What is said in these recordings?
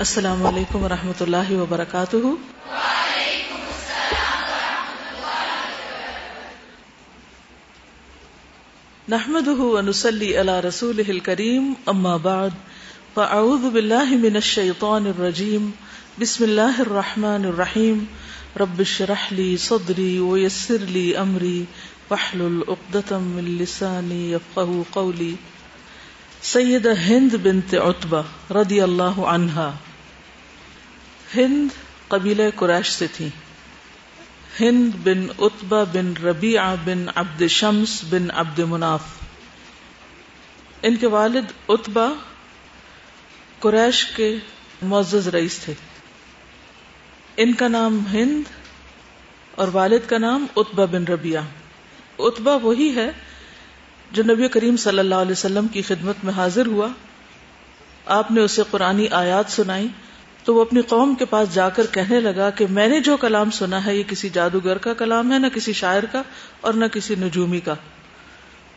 السلام علیکم و رحمۃ اللہ وبرکاتہ۔ نحمد ونسلی علی رسول کریم اما بعد، فاعوذ باللہ من الشیطان الرجیم، بسم اللہ الرحمن الرحیم، رب اشرح لی صدری ویسر لی امری، واحلل عقدۃ من لسانی یفقهوا قولی۔ سید ہند بنت عتبہ رضی اللہ عنہا۔ ہند قبیل قریش سے تھی۔ ہند بن اتبا بن ربیع بن عبد شمس بن عبد مناف۔ ان کے والد اتبا قریش کے معزز رئیس تھے۔ ان کا نام ہند اور والد کا نام اتبا بن ربیع اتبا وہی ہے جو نبی کریم صلی اللہ علیہ وسلم کی خدمت میں حاضر ہوا، آپ نے اسے قرآنی آیات سنائی، تو وہ اپنی قوم کے پاس جا کر کہنے لگا کہ میں نے جو کلام سنا ہے، یہ کسی جادوگر کا کلام ہے، نہ کسی شاعر کا اور نہ کسی نجومی کا۔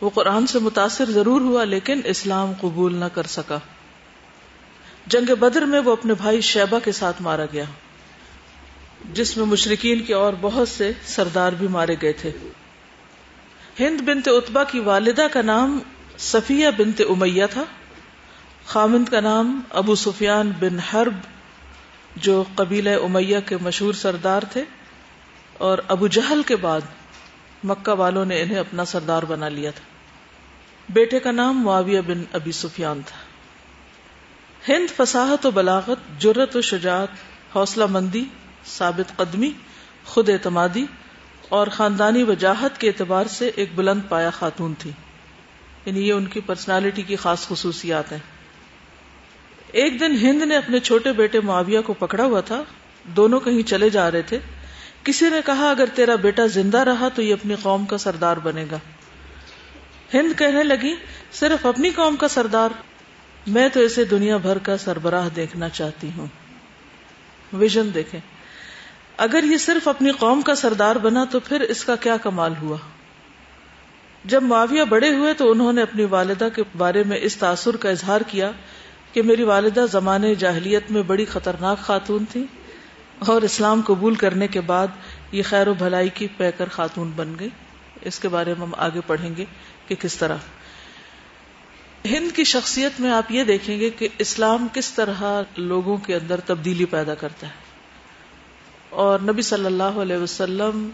وہ قرآن سے متاثر ضرور ہوا، لیکن اسلام قبول نہ کر سکا۔ جنگ بدر میں وہ اپنے بھائی شیبہ کے ساتھ مارا گیا، جس میں مشرقین کے اور بہت سے سردار بھی مارے گئے تھے۔ ہند بنت اتبا کی والدہ کا نام صفیہ بنت امیہ تھا۔ خامند کا نام ابو سفیان بن حرب، جو قبیلہ امیہ کے مشہور سردار تھے۔ اور ابو جہل کے بعد مکہ والوں نے انہیں اپنا سردار بنا لیا تھا۔ بیٹے کا نام معاویہ بن ابی سفیان تھا۔ ہند فصاحت و بلاغت جرت و شجاعت، حوصلہ مندی، ثابت قدمی، خود اعتمادی اور خاندانی وجاہت کے اعتبار سے ایک بلند پایا خاتون تھی۔ یعنی یہ ان کی پرسنالٹی کی خاص خصوصیات ہیں۔ ایک دن ہند نے اپنے چھوٹے بیٹے معاویہ کو پکڑا ہوا تھا۔ دونوں کہیں چلے جا رہے تھے۔ کسی نے کہا، اگر تیرا بیٹا زندہ رہا تو یہ اپنی قوم کا سردار بنے گا۔ ہند کہنے لگی، صرف اپنی قوم کا سردار؟ میں تو اسے دنیا بھر کا سربراہ دیکھنا چاہتی ہوں۔ ویژن دیکھیں۔ اگر یہ صرف اپنی قوم کا سردار بنا تو پھر اس کا کیا کمال ہوا؟ جب معاویہ بڑے ہوئے تو انہوں نے اپنی والدہ کے بارے میں اس تاثر کا اظہار کیا کہ میری والدہ زمانے جاہلیت میں بڑی خطرناک خاتون تھی اور اسلام قبول کرنے کے بعد یہ خیر و بھلائی کی پیکر خاتون بن گئی۔ اس کے بارے میں ہم آگے پڑھیں گے کہ کس طرح۔ ہند کی شخصیت میں آپ یہ دیکھیں گے کہ اسلام کس طرح لوگوں کے اندر تبدیلی پیدا کرتا ہے۔ اور نبی صلی اللہ علیہ وسلم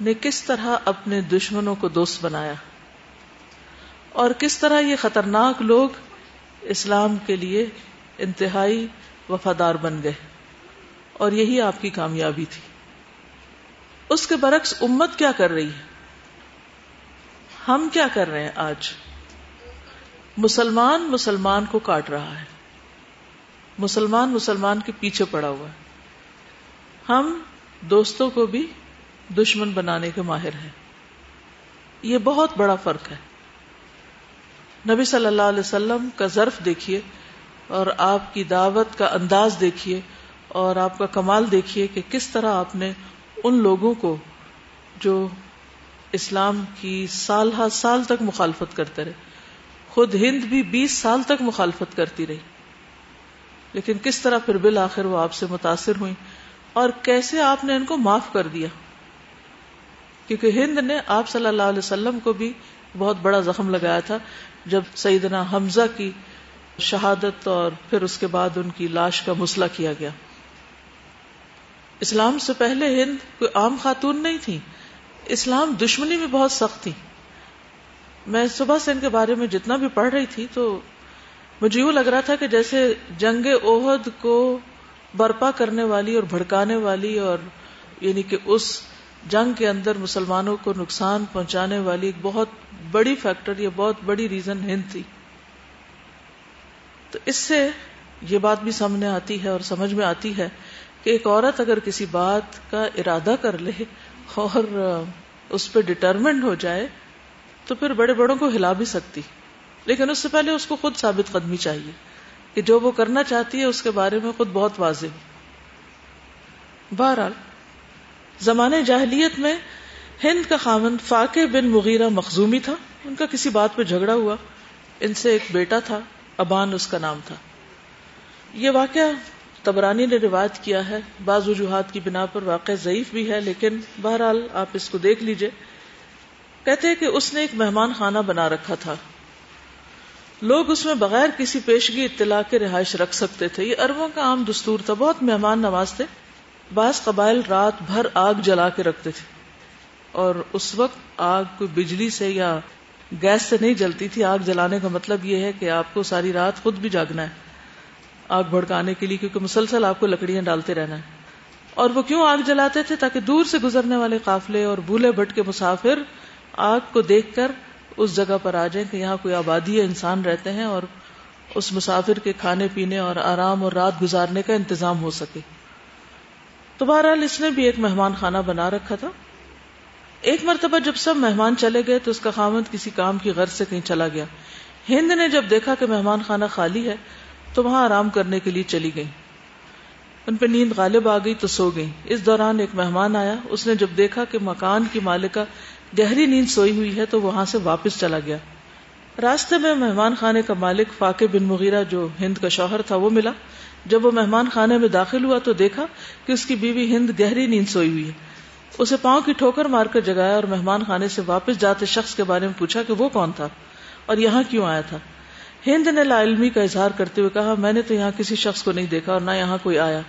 نے کس طرح اپنے دشمنوں کو دوست بنایا اور کس طرح یہ خطرناک لوگ اسلام کے لیے انتہائی وفادار بن گئے اور یہی آپ کی کامیابی تھی۔ اس کے برعکس امت کیا کر رہی ہے؟ ہم کیا کر رہے ہیں آج؟ مسلمان مسلمان کو کاٹ رہا ہے۔ مسلمان مسلمان کے پیچھے پڑا ہوا ہے۔ ہم دوستوں کو بھی دشمن بنانے کے ماہر ہیں۔ یہ بہت بڑا فرق ہے۔ نبی صلی اللہ علیہ وسلم کا ظرف دیکھیے اور آپ کی دعوت کا انداز دیکھیے اور آپ کا کمال دیکھیے کہ کس طرح آپ نے ان لوگوں کو جو اسلام کی سال ہر سال تک مخالفت کرتے رہے۔ خود ہند بھی بیس سال تک مخالفت کرتی رہی۔ لیکن کس طرح پھر بالآخر وہ آپ سے متاثر ہوئی اور کیسے آپ نے ان کو معاف کر دیا؟ کیونکہ ہند نے آپ صلی اللہ علیہ وسلم کو بھی بہت بڑا زخم لگایا تھا جب سیدنا حمزہ کی شہادت اور پھر اس کے بعد ان کی لاش کا مسئلہ کیا گیا۔ اسلام سے پہلے ہند کوئی عام خاتون نہیں تھی۔ اسلام دشمنی میں بہت سخت تھی۔ میں صبح سے ان کے بارے میں جتنا بھی پڑھ رہی تھی تو مجھے یوں لگ رہا تھا کہ جیسے جنگ عہد کو برپا کرنے والی اور بھڑکانے والی اور یعنی کہ اس جنگ کے اندر مسلمانوں کو نقصان پہنچانے والی ایک بہت بڑی فیکٹر یا بہت بڑی ریزن ہند تھی۔ تو اس سے یہ بات بھی سامنے آتی ہے اور سمجھ میں آتی ہے کہ ایک عورت اگر کسی بات کا ارادہ کر لے اور اس پہ ڈٹرمنٹ ہو جائے تو پھر بڑے بڑوں کو ہلا بھی سکتی۔ لیکن اس سے پہلے اس کو خود ثابت قدمی چاہیے۔ کہ جو وہ کرنا چاہتی ہے اس کے بارے میں خود بہت واضح بہرحال زمانے جاہلیت میں ہند کا خامن فاقے بن مغیرہ مخزومی تھا۔ ان کا کسی بات پہ جھگڑا ہوا۔ ان سے ایک بیٹا تھا، ابان اس کا نام تھا۔ یہ واقعہ تبرانی نے روایت کیا ہے۔ بعض وجوہات کی بنا پر واقع ضعیف بھی ہے، لیکن بہرحال آپ اس کو دیکھ لیجیے۔ کہتے ہیں کہ اس نے ایک مہمان خانہ بنا رکھا تھا۔ لوگ اس میں بغیر کسی پیشگی اطلاع کے رہائش رکھ سکتے تھے۔ یہ اربوں کا عام دستور تھا۔ بہت مہمان نواز تھے۔ بعض قبائل رات بھر آگ جلا کے رکھتے تھے۔ اور اس وقت آگ کوئی بجلی سے یا گیس سے نہیں جلتی تھی۔ آگ جلانے کا مطلب یہ ہے کہ آپ کو ساری رات خود بھی جاگنا ہے۔ آگ بھڑکانے کے لیے کیونکہ مسلسل آپ کو لکڑیاں ڈالتے رہنا ہے۔ اور وہ کیوں آگ جلاتے تھے؟ تاکہ دور سے گزرنے والے قافلے اور بھولے بھٹ کے مسافر آگ کو دیکھ کر اس جگہ پر آ جائیں کہ یہاں کوئی آبادی ہے انسان رہتے ہیں اور اس مسافر کے کھانے پینے اور آرام اور رات گزارنے کا انتظام ہو سکے۔ تو بہرحال اس نے بھی ایک مہمان خانہ بنا رکھا تھا۔ ایک مرتبہ جب سب مہمان چلے گئے تو اس کا خامد کسی کام کی غرض سے کہیں چلا گیا۔ ہند نے جب دیکھا کہ مہمان خانہ خالی ہے تو وہاں آرام کرنے کے لیے چلی گئی ان پہ نیند غالب آ گئی تو سو گئی اس دوران ایک مہمان آیا۔ اس نے جب دیکھا کہ مکان کی مالکہ گہری نیند سوئی ہوئی ہے تو وہاں سے واپس چلا گیا۔ راستے میں مہمان خانے کا مالک فاقے بن مغیرہ جو ہند کا شوہر تھا وہ ملا۔ جب وہ مہمان خانے میں داخل ہوا تو دیکھا کہ اس کی بیوی ہند گہری نیند سوئی ہوئی ہے۔ اسے پاؤں کی ٹھوکر مار کر جگایا اور مہمان خانے سے واپس جاتے شخص کے بارے میں پوچھا کہ وہ کون تھا اور یہاں کیوں آیا تھا۔ ہند نے لا علمی کا اظہار کرتے ہوئے کہا، میں نے تو یہاں کسی شخص کو نہیں دیکھا اور نہ یہاں کوئی آیا۔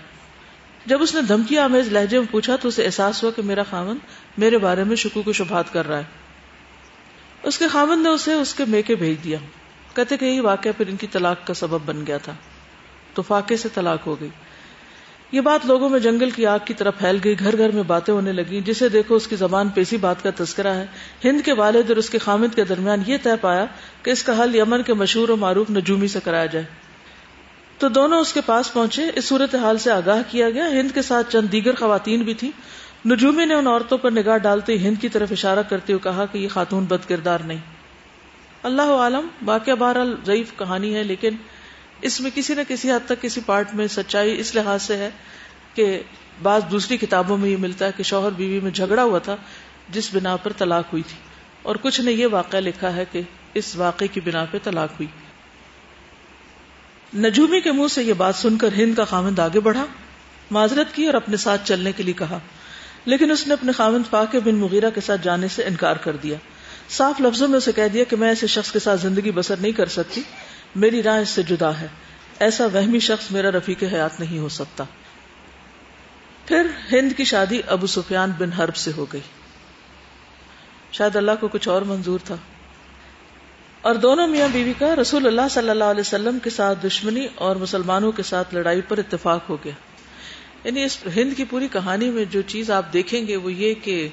جب اس نے دھمکی آمیز لہجے میں پوچھا تو اسے احساس ہوا کہ میرا خامن میرے بارے میں شکو کو شبہات کر رہا ہے۔ اس کے خامن نے اسے اس کے میکے بھیج دیا۔ کہتے کہ یہی واقعہ پھر ان کی طلاق کا سبب بن گیا تھا۔ تو فاقے سے طلاق ہو گئی۔ یہ بات لوگوں میں جنگل کی آگ کی طرف پھیل گئی۔ گھر گھر میں باتیں ہونے لگی جسے دیکھو اس کی زبان پہ اسی بات کا تذکرہ ہے۔ ہند کے والد اور اس کے خامد کے درمیان یہ طے پایا کہ اس کا حل یمن کے مشہور و معروف نجومی سے کرایا جائے۔ تو دونوں اس کے پاس پہنچے۔ اس صورت حال سے آگاہ کیا گیا۔ ہند کے ساتھ چند دیگر خواتین بھی تھی نجومی نے ان عورتوں پر نگاہ ڈالتے ہند کی طرف اشارہ کرتے ہوئے کہا کہ یہ خاتون بد کردار نہیں۔ اللہ عالم، واقعہ بہرحال ضعیف کہانی ہے، لیکن اس میں کسی نہ کسی حد تک کسی پارٹ میں سچائی اس لحاظ سے ہے کہ بعض دوسری کتابوں میں یہ ملتا ہے کہ شوہر بیوی میں جھگڑا ہوا تھا، جس بنا پر طلاق ہوئی تھی۔ اور کچھ نے یہ واقعہ لکھا ہے کہ اس واقعے کی بنا پہ طلاق ہوئی۔ نجومی کے منہ سے یہ بات سن کر ہند کا خامند آگے بڑھا، معذرت کی اور اپنے ساتھ چلنے کے لیے کہا۔ لیکن اس نے اپنے خامند فاقے بن مغیرہ کے ساتھ جانے سے انکار کر دیا۔ صاف لفظوں میں اسے کہہ دیا کہ میں ایسے شخص کے ساتھ زندگی بسر نہیں کر سکتی۔ میری راہ اس سے جدا ہے۔ ایسا وہمی شخص میرا رفیق حیات نہیں ہو سکتا۔ پھر ہند کی شادی ابو سفیان بن حرب سے ہو گئی۔ شاید اللہ کو کچھ اور منظور تھا۔ اور دونوں میاں بیوی کا رسول اللہ صلی اللہ علیہ وسلم کے ساتھ دشمنی اور مسلمانوں کے ساتھ لڑائی پر اتفاق ہو گیا۔ یعنی اس ہند کی پوری کہانی میں جو چیز آپ دیکھیں گے وہ یہ کہ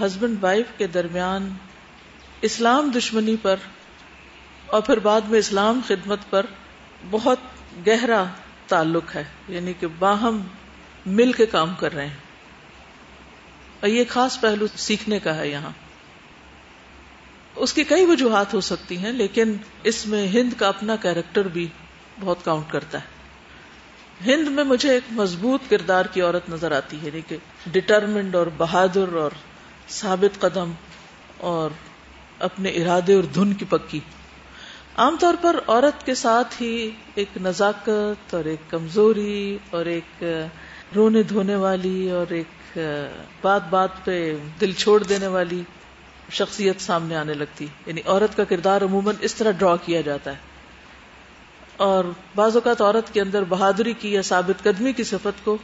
ہسبینڈ وائف کے درمیان اسلام دشمنی پر اور پھر بعد میں اسلام خدمت پر بہت گہرا تعلق ہے۔ یعنی کہ باہم مل کے کام کر رہے ہیں۔ اور یہ خاص پہلو سیکھنے کا ہے یہاں۔ اس کی کئی وجوہات ہو سکتی ہیں، لیکن اس میں ہند کا اپنا کیریکٹر بھی بہت کاؤنٹ کرتا ہے۔ ہند میں مجھے ایک مضبوط کردار کی عورت نظر آتی ہے کہ ڈٹرمنڈ اور بہادر اور ثابت قدم اور اپنے ارادے اور دھن کی پکی۔ عام طور پر عورت کے ساتھ ہی ایک نزاکت اور ایک کمزوری اور ایک رونے دھونے والی اور ایک بات بات پہ دل چھوڑ دینے والی شخصیت سامنے آنے لگتی۔ یعنی عورت کا کردار عموماً اس طرح ڈرا کیا جاتا ہے۔ اور بعض اوقات عورت کے اندر بہادری کی یا ثابت قدمی کی صفت کو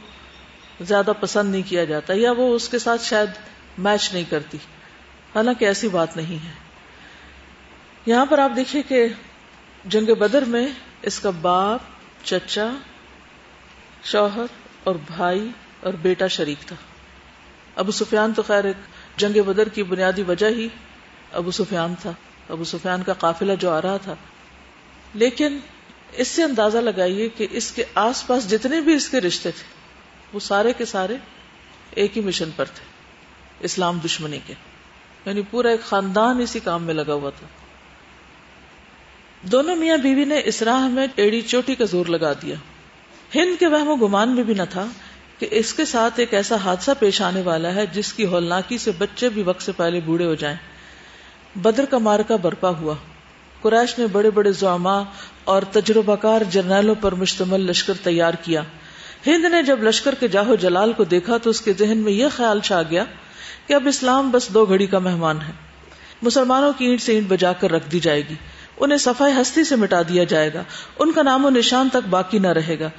زیادہ پسند نہیں کیا جاتا یا وہ اس کے ساتھ شاید میچ نہیں کرتی۔ حالانکہ ایسی بات نہیں ہے۔ یہاں پر آپ دیکھیے کہ جنگ بدر میں اس کا باپ، چچا، شوہر اور بھائی اور بیٹا شریک تھا۔ ابو سفیان تو خیر ایک جنگ بدر کی بنیادی وجہ ہی ابو سفیان تھا۔ ابو سفیان کا قافلہ جو آ رہا تھا۔ لیکن اس سے اندازہ لگائیے کہ اس کے آس پاس جتنے بھی اس کے رشتے تھے، وہ سارے کے سارے ایک ہی مشن پر تھے، اسلام دشمنی کے۔ یعنی پورا ایک خاندان اسی کام میں لگا ہوا تھا۔ دونوں میاں بیوی نے اس راہ میں ایڑی چوٹی کا زور لگا دیا۔ ہند کے وہم و گمان میں بھی نہ تھا۔ کہ اس کے ساتھ ایک ایسا حادثہ پیش آنے والا ہے جس کی ہولناکی سے بچے بھی وقت سے پہلے بوڑھے ہو جائیں۔ بدر کا مارکا برپا ہوا۔ قریش نے بڑے بڑے زعما اور تجربہ کار جرنیلوں پر مشتمل لشکر تیار کیا۔ ہند نے جب لشکر کے جاہو جلال کو دیکھا تو اس کے ذہن میں یہ خیال چھا گیا کہ اب اسلام بس دو گھڑی کا مہمان ہے۔ مسلمانوں کی اینٹ سے اینٹ بجا کر رکھ دی جائے گی۔ انہیں صفائی ہستی سے مٹا دیا جائے گا۔ ان کا نام و نشان تک باقی نہ رہے گا۔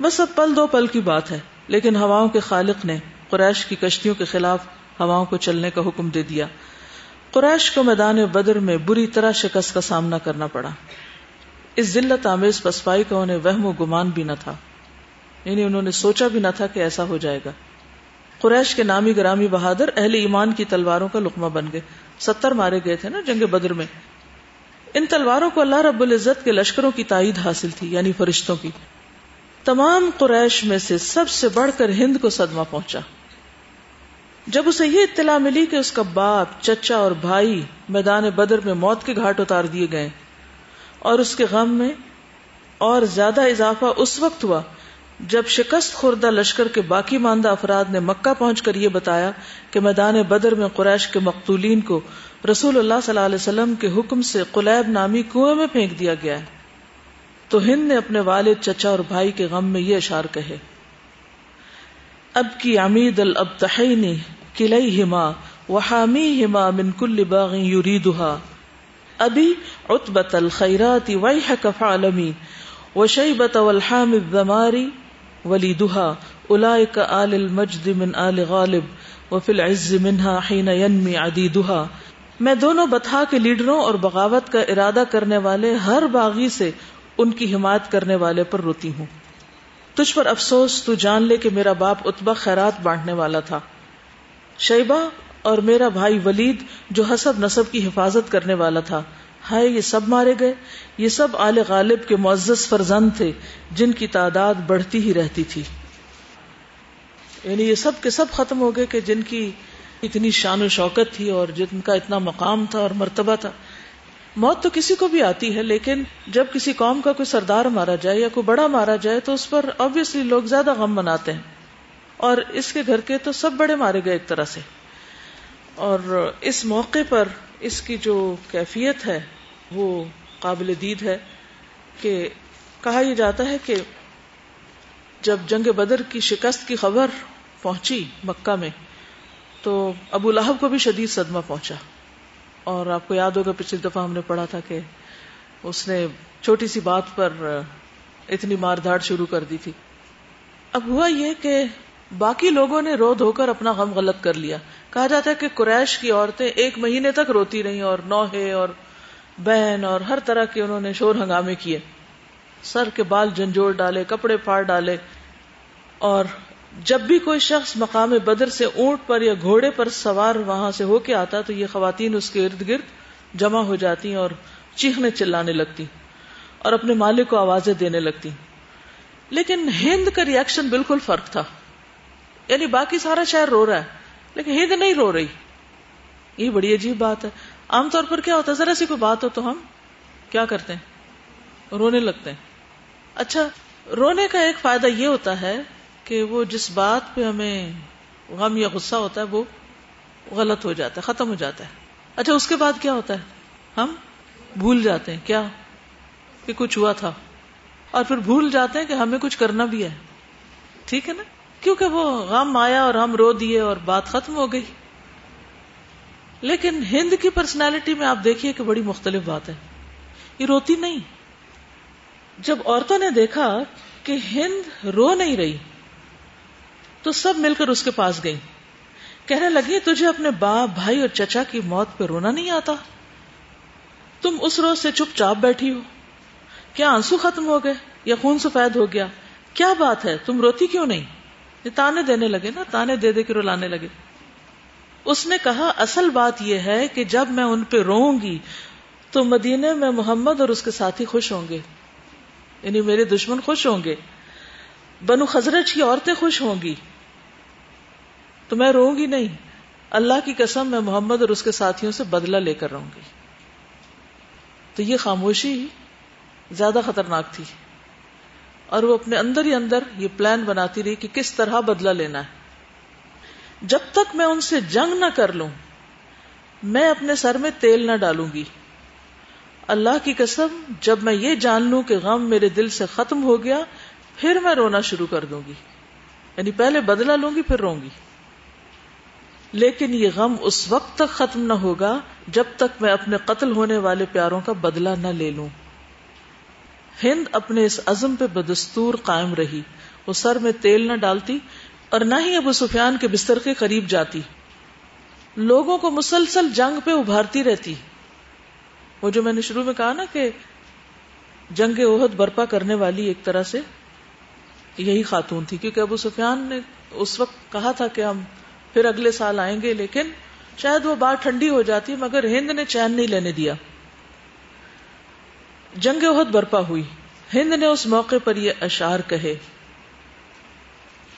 بس اب پل دو پل کی بات ہے۔ لیکن ہواؤں کے خالق نے قریش کی کشتیوں کے خلاف ہواؤں کو چلنے کا حکم دے دیا۔ قریش کو میدان بدر میں بری طرح شکست کا سامنا کرنا پڑا۔ اس ذلت آمیز پسپائی کا انہیں وہم و گمان بھی نہ تھا۔ یعنی انہوں نے سوچا بھی نہ تھا کہ ایسا ہو جائے گا۔ قریش کے نامی گرامی بہادر اہل ایمان کی تلواروں کا لقمہ بن گئے۔ ستر مارے گئے تھے نا جنگ بدر میں۔ ان تلواروں کو اللہ رب العزت کے لشکروں کی تائید حاصل تھی یعنی فرشتوں کی۔ تمام قریش میں سے سب سے بڑھ کر ہند کو صدمہ پہنچا۔ جب اسے یہ اطلاع ملی کہ اس کا باپ، چچا اور بھائی میدان بدر میں موت کے گھاٹ اتار دیے گئے اور اس کے غم میں اور زیادہ اضافہ اس وقت ہوا جب شکست خوردہ لشکر کے باقی ماندہ افراد نے مکہ پہنچ کر یہ بتایا کہ میدان بدر میں قریش کے مقتولین کو رسول اللہ صلی اللہ علیہ وسلم کے حکم سے قلیب نامی کنویں میں پھینک دیا گیا ہے۔ تو ہند نے اپنے والد، چچا اور بھائی کے غم میں یہ اشار کہے اب کی امید البتحینی کلئی ہما وحامی ہما من کل باغ یریدہا ابھی اتبت الخیرات ویحک فعلمی وشیبت والحام الزماری ولیدہا اولئک آل المجد من آل غالب وفی العز منہا حین ینمی عدیدہا میں دونوں بتہا کے لیڈروں اور بغاوت کا ارادہ کرنے والے ہر باغی سے ان کی حمایت کرنے والے پر روتی ہوں۔ تجھ پر افسوس، تو جان لے کہ میرا باپ اتبا خیرات بانٹنے والا تھا۔ شیبہ اور میرا بھائی ولید جو حسب نصب کی حفاظت کرنے والا تھا۔ ہائے، یہ سب مارے گئے۔ یہ سب آل غالب کے معزز فرزند تھے، جن کی تعداد بڑھتی ہی رہتی تھی۔ یعنی یہ سب کے سب ختم ہو گئے کہ جن کی اتنی شان و شوکت تھی اور جن کا اتنا مقام تھا اور مرتبہ تھا۔ موت تو کسی کو بھی آتی ہے، لیکن جب کسی قوم کا کوئی سردار مارا جائے یا کوئی بڑا مارا جائے تو اس پر آبیسلی لوگ زیادہ غم مناتے ہیں۔ اور اس کے گھر کے تو سب بڑے مارے گئے ایک طرح سے۔ اور اس موقع پر اس کی جو کیفیت ہے، وہ قابل دید ہے کہ کہا یہ جاتا ہے کہ جب جنگ بدر کی شکست کی خبر پہنچی مکہ میں، تو ابو لہب کو بھی شدید صدمہ پہنچا۔ اور آپ کو یاد ہوگا پچھلی دفعہ ہم نے پڑھا تھا کہ اس نے چھوٹی سی بات پر اتنی مار دھاڑ شروع کر دی تھی۔ اب ہوا یہ کہ باقی لوگوں نے رو دھو کر اپنا غم غلط کر لیا۔ کہا جاتا ہے کہ قریش کی عورتیں ایک مہینے تک روتی رہی اور نوہے اور بہن اور ہر طرح کے انہوں نے شور ہنگامے کیے۔ سر کے بال جھنجھوڑ ڈالے، کپڑے پھاڑ ڈالے اور جب بھی کوئی شخص مقام بدر سے اونٹ پر یا گھوڑے پر سوار وہاں سے ہو کے آتا تو یہ خواتین اس کے ارد گرد جمع ہو جاتی اور چیخنے چلانے لگتی اور اپنے مالک کو آوازیں دینے لگتی۔ لیکن ہند کا ریئیکشن بالکل فرق تھا۔ یعنی باقی سارا شہر رو رہا ہے، لیکن ہند نہیں رو رہی۔ یہ بڑی عجیب بات ہے۔ عام طور پر کیا ہوتا ہے؟ ذرا سی کوئی بات ہو تو ہم کیا کرتے ہیں؟ رونے لگتے ہیں۔ اچھا رونے کا ایک فائدہ یہ ہوتا ہے کہ وہ جس بات پہ ہمیں غم یا غصہ ہوتا ہے، وہ غلط ہو جاتا ہے، ختم ہو جاتا ہے۔ اچھا اس کے بعد کیا ہوتا ہے؟ ہم بھول جاتے ہیں، کیا؟ کہ کچھ ہوا تھا۔ اور پھر بھول جاتے ہیں کہ ہمیں کچھ کرنا بھی ہے۔ ٹھیک ہے نا؟ کیونکہ وہ غم آیا اور ہم رو دیے اور بات ختم ہو گئی۔ لیکن ہند کی پرسنالٹی میں آپ دیکھیے کہ بڑی مختلف بات ہے۔ یہ روتی نہیں۔ جب عورتوں نے دیکھا کہ ہند رو نہیں رہی تو سب مل کر اس کے پاس گئی کہنے لگی تجھے اپنے باپ، بھائی اور چچا کی موت پہ رونا نہیں آتا۔ تم اس روز سے چپ چاپ بیٹھی ہو۔ کیا آنسو ختم ہو گئے یا خون سفید ہو گیا؟ کیا بات ہے؟ تم روتی کیوں نہیں؟ یہ تانے دینے لگے نا، تانے دے دے کے رلانے لگے۔ اس نے کہا، اصل بات یہ ہے کہ جب میں ان پہ رو گی تو مدینے میں محمد اور اس کے ساتھی خوش ہوں گے۔ یعنی میرے دشمن خوش ہوں گے۔ بنو خزرج کی عورتیں خوش ہوں گی۔ تو میں رو گی نہیں۔ اللہ کی قسم میں محمد اور اس کے ساتھیوں سے بدلہ لے کر رہوں گی۔ تو یہ خاموشی زیادہ خطرناک تھی۔ اور وہ اپنے اندر ہی اندر یہ پلان بناتی رہی کہ کس طرح بدلہ لینا ہے۔ جب تک میں ان سے جنگ نہ کر لوں، میں اپنے سر میں تیل نہ ڈالوں گی۔ اللہ کی قسم، جب میں یہ جان لوں کہ غم میرے دل سے ختم ہو گیا، پھر میں رونا شروع کر دوں گی۔ یعنی پہلے بدلہ لوں گی، پھر رو گی۔ لیکن یہ غم اس وقت تک ختم نہ ہوگا جب تک میں اپنے قتل ہونے والے پیاروں کا بدلہ نہ لے لوں۔ ہند اپنے اس عزم پہ بدستور قائم رہی۔ وہ سر میں تیل نہ ڈالتی اور نہ ہی ابو سفیان کے بستر کے قریب جاتی۔ لوگوں کو مسلسل جنگ پہ ابھارتی رہتی۔ وہ جو میں نے شروع میں کہا نا کہ جنگ عہد برپا کرنے والی ایک طرح سے، یہی خاتون تھی۔ کیونکہ ابو سفیان نے اس وقت کہا تھا کہ ہم پھر اگلے سال آئیں گے، لیکن شاید وہ بات ٹھنڈی ہو جاتی، مگر ہند نے چین نہیں لینے دیا۔ جنگ عہد برپا ہوئی۔ ہند نے اس موقع پر یہ اشار کہے،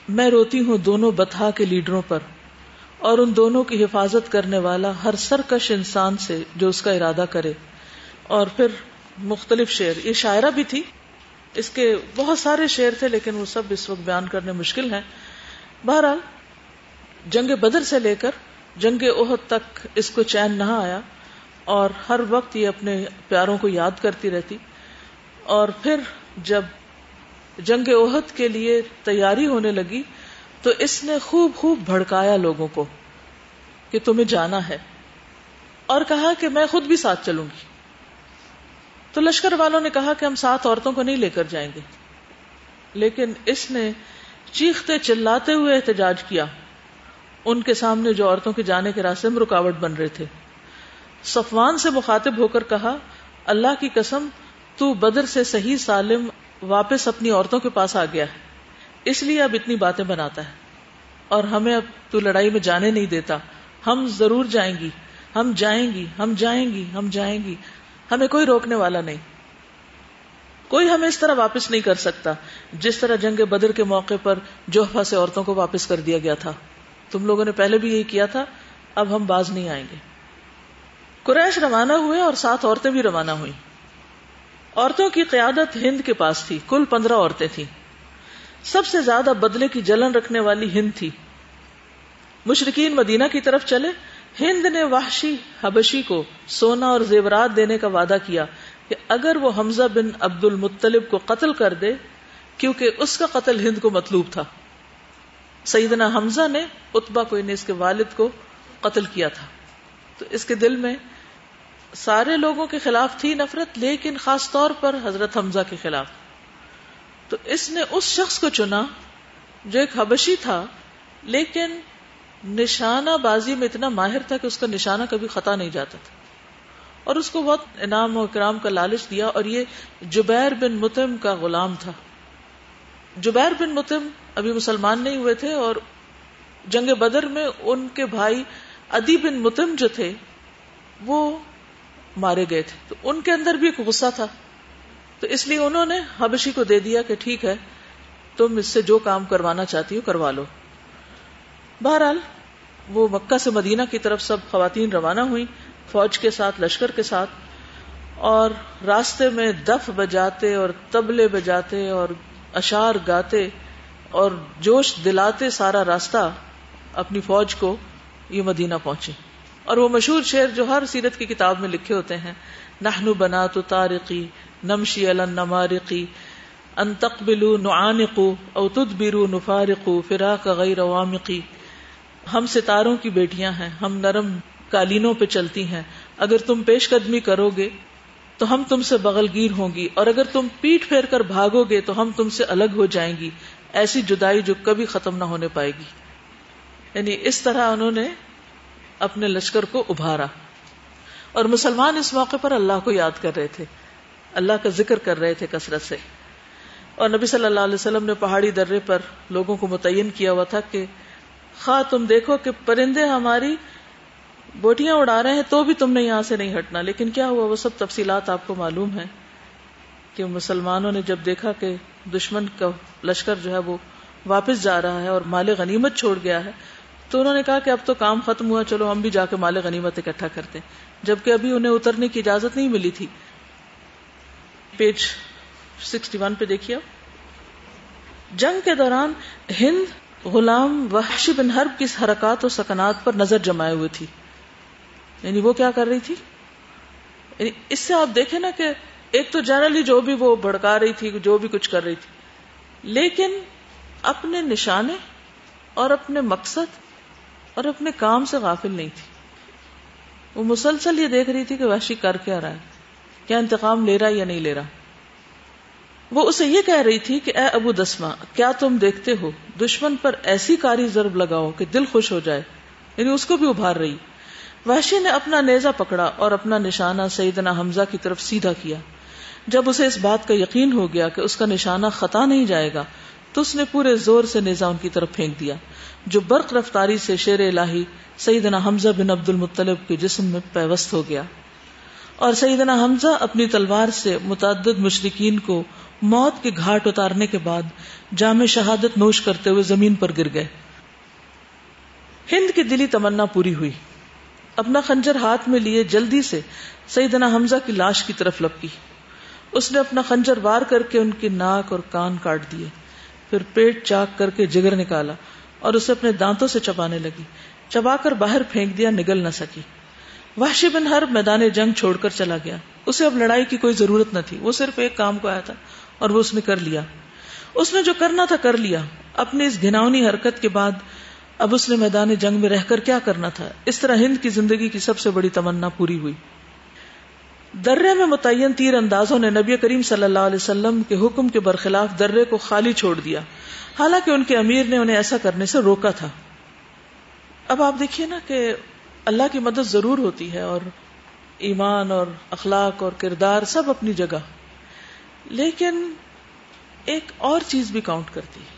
میں روتی ہوں دونوں بتہا کے لیڈروں پر، اور ان دونوں کی حفاظت کرنے والا ہر سرکش انسان سے جو اس کا ارادہ کرے۔ اور پھر مختلف شعر۔ یہ شاعرہ بھی تھی۔ اس کے بہت سارے شعر تھے، لیکن وہ سب اس وقت بیان کرنے مشکل ہیں۔ بہرحال جنگ بدر سے لے کر جنگ عہد تک اس کو چین نہ آیا اور ہر وقت یہ اپنے پیاروں کو یاد کرتی رہتی اور پھر جب جنگ عہد کے لیے تیاری ہونے لگی تو اس نے خوب خوب بھڑکایا لوگوں کو کہ تمہیں جانا ہے اور کہا کہ میں خود بھی ساتھ چلوں گی۔ تو لشکر والوں نے کہا کہ ہم سات عورتوں کو نہیں لے کر جائیں گے۔ لیکن اس نے چیختے چلاتے ہوئے احتجاج کیا۔ ان کے سامنے جو عورتوں کے جانے کے راستے میں رکاوٹ بن رہے تھے۔ صفوان سے مخاطب ہو کر کہا، اللہ کی قسم، تو بدر سے صحیح سالم واپس اپنی عورتوں کے پاس آ گیا ہے۔ اس لیے اب اتنی باتیں بناتا ہے۔ اور ہمیں اب تو لڑائی میں جانے نہیں دیتا۔ ہم ضرور جائیں گی۔ ہم جائیں گی۔ ہم جائیں گی۔ ہم جائیں گی۔ ہمیں کوئی روکنے والا نہیں۔ کوئی ہمیں اس طرح واپس نہیں کر سکتا۔ جس طرح جنگ بدر کے موقع پر جوہفا سے عورتوں کو واپس کر دیا گیا تھا۔ تم لوگوں نے پہلے بھی یہی کیا تھا، اب ہم باز نہیں آئیں گے۔ قریش روانہ ہوئے اور سات عورتیں بھی روانہ ہوئی عورتوں کی قیادت ہند کے پاس تھی، کل پندرہ عورتیں تھیں۔ سب سے زیادہ بدلے کی جلن رکھنے والی ہند تھی۔ مشرقین مدینہ کی طرف چلے۔ ہند نے وحشی حبشی کو سونا اور زیورات دینے کا وعدہ کیا کہ اگر وہ حمزہ بن عبد المطلب کو قتل کر دے، کیونکہ اس کا قتل ہند کو مطلوب تھا۔ سیدنا حمزہ نے اتبا کو یعنی اس کے والد کو قتل کیا تھا۔ تو اس کے دل میں سارے لوگوں کے خلاف تھی نفرت، لیکن خاص طور پر حضرت حمزہ کے خلاف۔ تو اس نے اس شخص کو چنا جو ایک حبشی تھا، لیکن نشانہ بازی میں اتنا ماہر تھا کہ اس کا نشانہ کبھی خطا نہیں جاتا تھا۔ اور اس کو بہت انعام و اکرام کا لالچ دیا، اور یہ جبیر بن متم کا غلام تھا۔ جبیر بن متم ابھی مسلمان نہیں ہوئے تھے اور جنگ بدر میں ان کے بھائی ادی بن متم جو تھے وہ مارے گئے تھے۔ تو ان کے اندر بھی ایک غصہ تھا۔ تو اس لیے انہوں نے حبشی کو دے دیا کہ ٹھیک ہے، تم اس سے جو کام کروانا چاہتی ہو کروا لو۔ بہرحال وہ مکہ سے مدینہ کی طرف سب خواتین روانہ ہوئی فوج کے ساتھ، لشکر کے ساتھ۔ اور راستے میں دف بجاتے اور تبلے بجاتے اور اشار گاتے۔ اور جوش دلاتے سارا راستہ اپنی فوج کو یہ مدینہ پہنچے۔ اور وہ مشہور شعر جو ہر سیرت کی کتاب میں لکھے ہوتے ہیں نہنو بنا تو تارقی نمشی النمارقی، ان تقبلو نعانقو او تدبرو نفارقو فراق غیر وامقی۔ ہم ستاروں کی بیٹیاں ہیں، ہم نرم کالینوں پہ چلتی ہیں۔ اگر تم پیش قدمی کرو گے تو ہم تم سے بغل گیر ہوں گی، اور اگر تم پیٹ پھیر کر بھاگو گے تو ہم تم سے الگ ہو جائیں گی۔ ایسی جدائی جو کبھی ختم نہ ہونے پائے گی۔ یعنی اس طرح انہوں نے اپنے لشکر کو ابھارا۔ اور مسلمان اس موقع پر اللہ کو یاد کر رہے تھے۔ اللہ کا ذکر کر رہے تھے کثرت سے۔ اور نبی صلی اللہ علیہ وسلم نے پہاڑی درے پر لوگوں کو متعین کیا ہوا تھا کہ، خواہ تم دیکھو کہ پرندے ہماری بوٹیاں اڑا رہے ہیں تو بھی تم نے یہاں سے نہیں ہٹنا۔ لیکن کیا ہوا؟ وہ سب تفصیلات آپ کو معلوم ہے کہ مسلمانوں نے جب دیکھا کہ دشمن کا لشکر جو ہے وہ واپس جا رہا ہے اور مال غنیمت چھوڑ گیا ہے۔ تو انہوں نے کہا کہ اب تو کام ختم ہوا، چلو ہم بھی جا کے مال غنیمت اکٹھا کرتے ہیں۔ جبکہ ابھی انہیں اترنے کی اجازت نہیں ملی تھی۔ پیج سکسٹی ون پہ دیکھیے۔ جنگ کے دوران ہند غلام وحش بن حرب کی حرکات اور سکنات پر نظر جمائے ہوئے تھی۔ یعنی وہ کیا کر رہی تھی؟ یعنی اس سے آپ دیکھیں نا کہ ایک تو جنرلی جو بھی وہ بھڑکا رہی تھی، جو بھی کچھ کر رہی تھی۔ لیکن اپنے نشانے اور اپنے مقصد اور اپنے کام سے غافل نہیں تھی۔ وہ مسلسل یہ دیکھ رہی تھی کہ وحشی کر کیا رہا ہے، کیا انتقام لے رہا یا نہیں لے رہا۔ وہ اسے یہ کہہ رہی تھی کہ اے ابو دسما کیا تم دیکھتے ہو دشمن پر ایسی کاری ضرب لگاؤ کہ دل خوش ہو جائے؟ یعنی اس کو بھی ابھار رہی۔ وحشی نے اپنا نیزا پکڑا اور اپنا نشانہ سیدنا حمزہ کی طرف سیدھا کیا۔ جب اسے اس بات کا یقین ہو گیا کہ اس کا نشانہ خطا نہیں جائے گا، تو اس نے پورے زور سے نیزا ان کی طرف پھینک دیا، جو برق رفتاری سے شیر الہی سیدنا حمزہ بن عبد المطلب کے جسم میں پیوست ہو گیا۔ اور سیدنا حمزہ اپنی تلوار سے متعدد مشرقین کو موت کے گھاٹ اتارنے کے بعد جامع شہادت نوش کرتے ہوئے زمین پر گر گئے۔ ہند کی دلی تمنا پوری ہوئی۔ اپنا خنجر ہاتھ میں لیے جلدی سے سیدنا حمزہ کی لاش کی طرف لپکی۔ اس نے اپنا خنجر وار کر کے ان کی ناک اور کان کاٹ دیے۔ پھر پیٹ چاک کر کے جگر نکالا اور اسے اپنے دانتوں سے چپانے لگی۔ چبا کر باہر پھینک دیا، نگل نہ سکی۔ وحشی بن ہر میدان جنگ چھوڑ کر چلا گیا۔ اسے اب لڑائی کی کوئی ضرورت نہ تھی۔ وہ صرف ایک کام کو آیا تھا اور وہ اس نے کر لیا۔ اس نے جو کرنا تھا کر لیا۔ اپنی اس گھناونی حرکت کے بعد اب اس نے میدان جنگ میں رہ کر کیا کرنا تھا؟ اس طرح ہند کی زندگی کی سب سے بڑی تمنا پوری ہوئی۔ درے میں متعین تیر اندازوں نے نبی کریم صلی اللہ علیہ وسلم کے حکم کے برخلاف درے کو خالی چھوڑ دیا۔ حالانکہ ان کے امیر نے انہیں ایسا کرنے سے روکا تھا۔ اب آپ دیکھیے نا کہ اللہ کی مدد ضرور ہوتی ہے اور ایمان اور اخلاق اور کردار سب اپنی جگہ۔ لیکن ایک اور چیز بھی کاؤنٹ کرتی ہے۔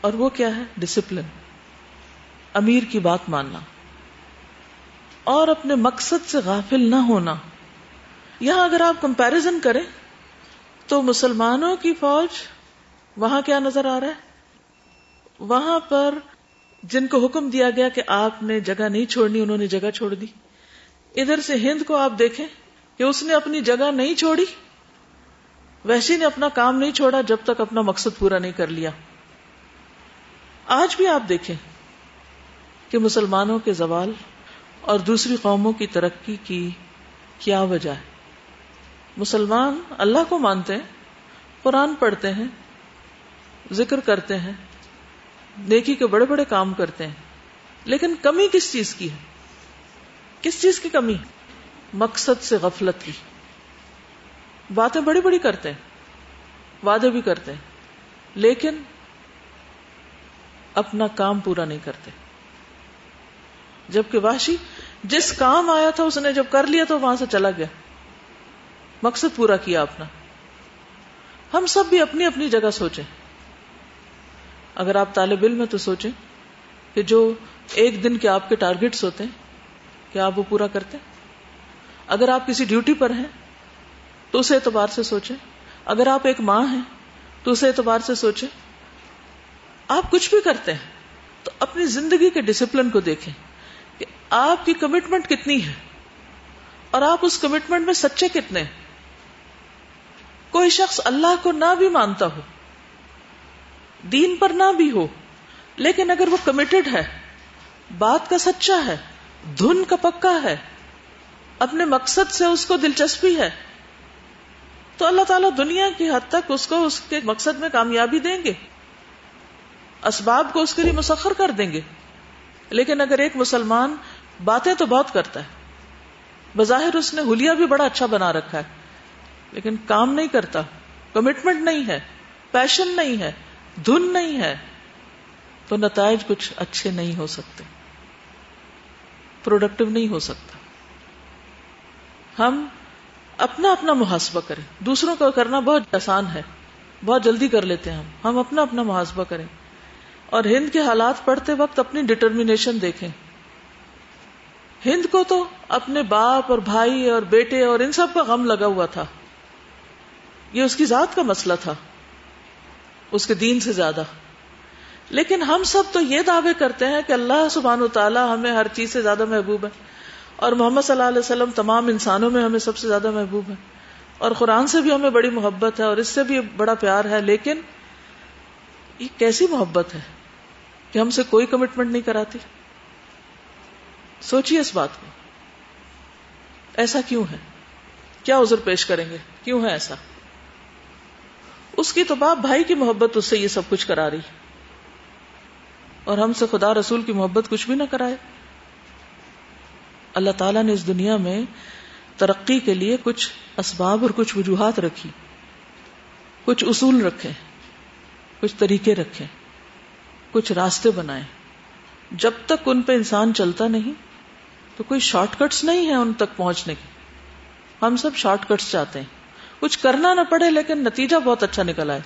اور وہ کیا ہے؟ ڈسپلن۔ امیر کی بات ماننا۔ اور اپنے مقصد سے غافل نہ ہونا۔ یہاں اگر آپ کمپیرزن کریں، تو مسلمانوں کی فوج وہاں کیا نظر آ رہا ہے؟ وہاں پر جن کو حکم دیا گیا کہ آپ نے جگہ نہیں چھوڑنی، انہوں نے جگہ چھوڑ دی۔ ادھر سے ہند کو آپ دیکھیں کہ اس نے اپنی جگہ نہیں چھوڑی، ویسی نے اپنا کام نہیں چھوڑا جب تک اپنا مقصد پورا نہیں کر لیا۔ آج بھی آپ دیکھیں کہ مسلمانوں کے زوال اور دوسری قوموں کی ترقی کی کیا وجہ ہے؟ مسلمان اللہ کو مانتے ہیں، قرآن پڑھتے ہیں، ذکر کرتے ہیں، نیکی کے بڑے بڑے کام کرتے ہیں۔ لیکن کمی کس چیز کی ہے؟ کس چیز کی کمی؟ مقصد سے غفلت کی۔ باتیں بڑی بڑی کرتے ہیں، وعدے بھی کرتے ہیں، لیکن اپنا کام پورا نہیں کرتے۔ جبکہ واشی جس کام آیا تھا اس نے جب کر لیا تو وہاں سے چلا گیا۔ مقصد پورا کیا اپنا۔ ہم سب بھی اپنی اپنی جگہ سوچیں۔ اگر آپ طالب علم ہیں تو سوچیں کہ جو ایک دن کے آپ کے ٹارگیٹس ہوتے ہیں، کیا آپ وہ پورا کرتے اگر آپ کسی ڈیوٹی پر ہیں تو اس اعتبار سے سوچیں۔ اگر آپ ایک ماں ہیں تو اس اعتبار سے سوچیں۔ آپ کچھ بھی کرتے ہیں تو اپنی زندگی کے ڈسپلن کو دیکھیں۔ آپ کی کمٹمنٹ کتنی ہے؟ اور آپ اس کمٹمنٹ میں سچے کتنے کوئی شخص اللہ کو نہ بھی مانتا ہو، دین پر نہ بھی ہو، لیکن اگر وہ کمیٹڈ ہے، بات کا سچا ہے، دھن کا پکا ہے، اپنے مقصد سے اس کو دلچسپی ہے، تو اللہ تعالیٰ دنیا کی حد تک اس کو اس کے مقصد میں کامیابی دیں گے، اسباب کو اس کے لیے مسخر کر دیں گے۔ لیکن اگر ایک مسلمان باتیں تو بہت کرتا ہے۔ بظاہر اس نے ہولیا بھی بڑا اچھا بنا رکھا ہے، لیکن کام نہیں کرتا کمٹمنٹ نہیں ہے پیشن نہیں ہے، دھن نہیں ہے، تو نتائج کچھ اچھے نہیں ہو سکتے۔ پروڈکٹیو نہیں ہو سکتا۔ ہم اپنا اپنا محاسبہ کریں۔ دوسروں کا کرنا بہت آسان ہے، بہت جلدی کر لیتے ہیں ہم۔ ہم اپنا اپنا محاسبہ کریں۔ اور ہند کے حالات پڑھتے وقت اپنی ڈٹرمنیشن دیکھیں۔ ہند کو تو اپنے باپ اور بھائی اور بیٹے اور ان سب کا غم لگا ہوا تھا۔ یہ اس کی ذات کا مسئلہ تھا، اس کے دین سے زیادہ۔ لیکن ہم سب تو یہ دعوے کرتے ہیں کہ اللہ سبحان و تعالیٰ ہمیں ہر چیز سے زیادہ محبوب ہے۔ اور محمد صلی اللہ علیہ وسلم تمام انسانوں میں ہمیں سب سے زیادہ محبوب ہے اور قرآن سے بھی ہمیں بڑی محبت ہے اور اس سے بھی بڑا پیار ہے، لیکن یہ کیسی محبت ہے کہ ہم سے کوئی کمٹمنٹ نہیں کراتی؟ سوچیے اس بات کو۔ ایسا کیوں ہے؟ کیا عذر پیش کریں گے؟ کیوں ہے ایسا؟ اس کی تو باپ بھائی کی محبت اس سے یہ سب کچھ کرا رہی۔ اور ہم سے خدا رسول کی محبت کچھ بھی نہ کرائے۔ اللہ تعالیٰ نے اس دنیا میں ترقی کے لیے کچھ اسباب اور کچھ وجوہات رکھی۔ کچھ اصول رکھے۔ کچھ طریقے رکھے۔ کچھ راستے بنائے۔ جب تک ان پہ انسان چلتا نہیں تو کوئی شارٹ کٹس نہیں ہے ان تک پہنچنے کی ہم سب شارٹ کٹس چاہتے ہیں۔ کچھ کرنا نہ پڑے لیکن نتیجہ بہت اچھا نکل آئے۔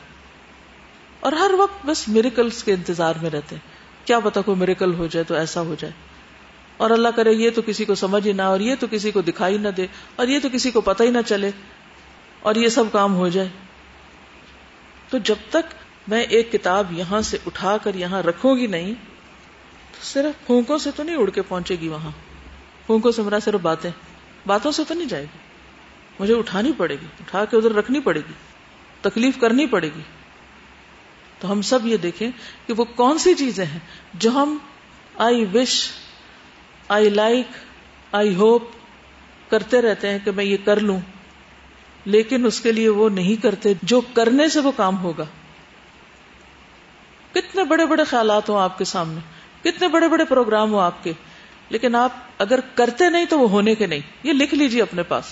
اور ہر وقت بس میریکلس کے انتظار میں رہتے۔ کیا پتا کوئی میریکل ہو جائے تو ایسا ہو جائے۔ اور اللہ کرے یہ تو کسی کو سمجھ ہی نہ اور یہ تو کسی کو دکھائی نہ دے اور یہ تو کسی کو پتہ ہی نہ چلے اور یہ سب کام ہو جائے۔ تو جب تک میں ایک کتاب یہاں سے اٹھا کر یہاں رکھوں گی نہیں، تو صرف پھونکوں سے تو نہیں اڑ کے پہنچے گی وہاں۔ پھونکوں سے صرف باتیں۔ باتوں سے تو نہیں جائے گی۔ مجھے اٹھانی پڑے گی، اٹھا کے ادھر رکھنی پڑے گی، تکلیف کرنی پڑے گی۔ تو ہم سب یہ دیکھیں کہ وہ کون سی چیزیں ہیں جو ہم آئی وش، آئی لائک، آئی ہوپ کرتے رہتے ہیں کہ میں یہ کر لوں۔ لیکن اس کے لیے وہ نہیں کرتے۔ جو کرنے سے وہ کام ہوگا۔ کتنے بڑے بڑے خیالات ہوں آپ کے سامنے، کتنے بڑے بڑے پروگرام ہوں آپ کے۔ لیکن آپ اگر کرتے نہیں تو وہ ہونے کے نہیں۔ یہ لکھ لیجیے اپنے پاس۔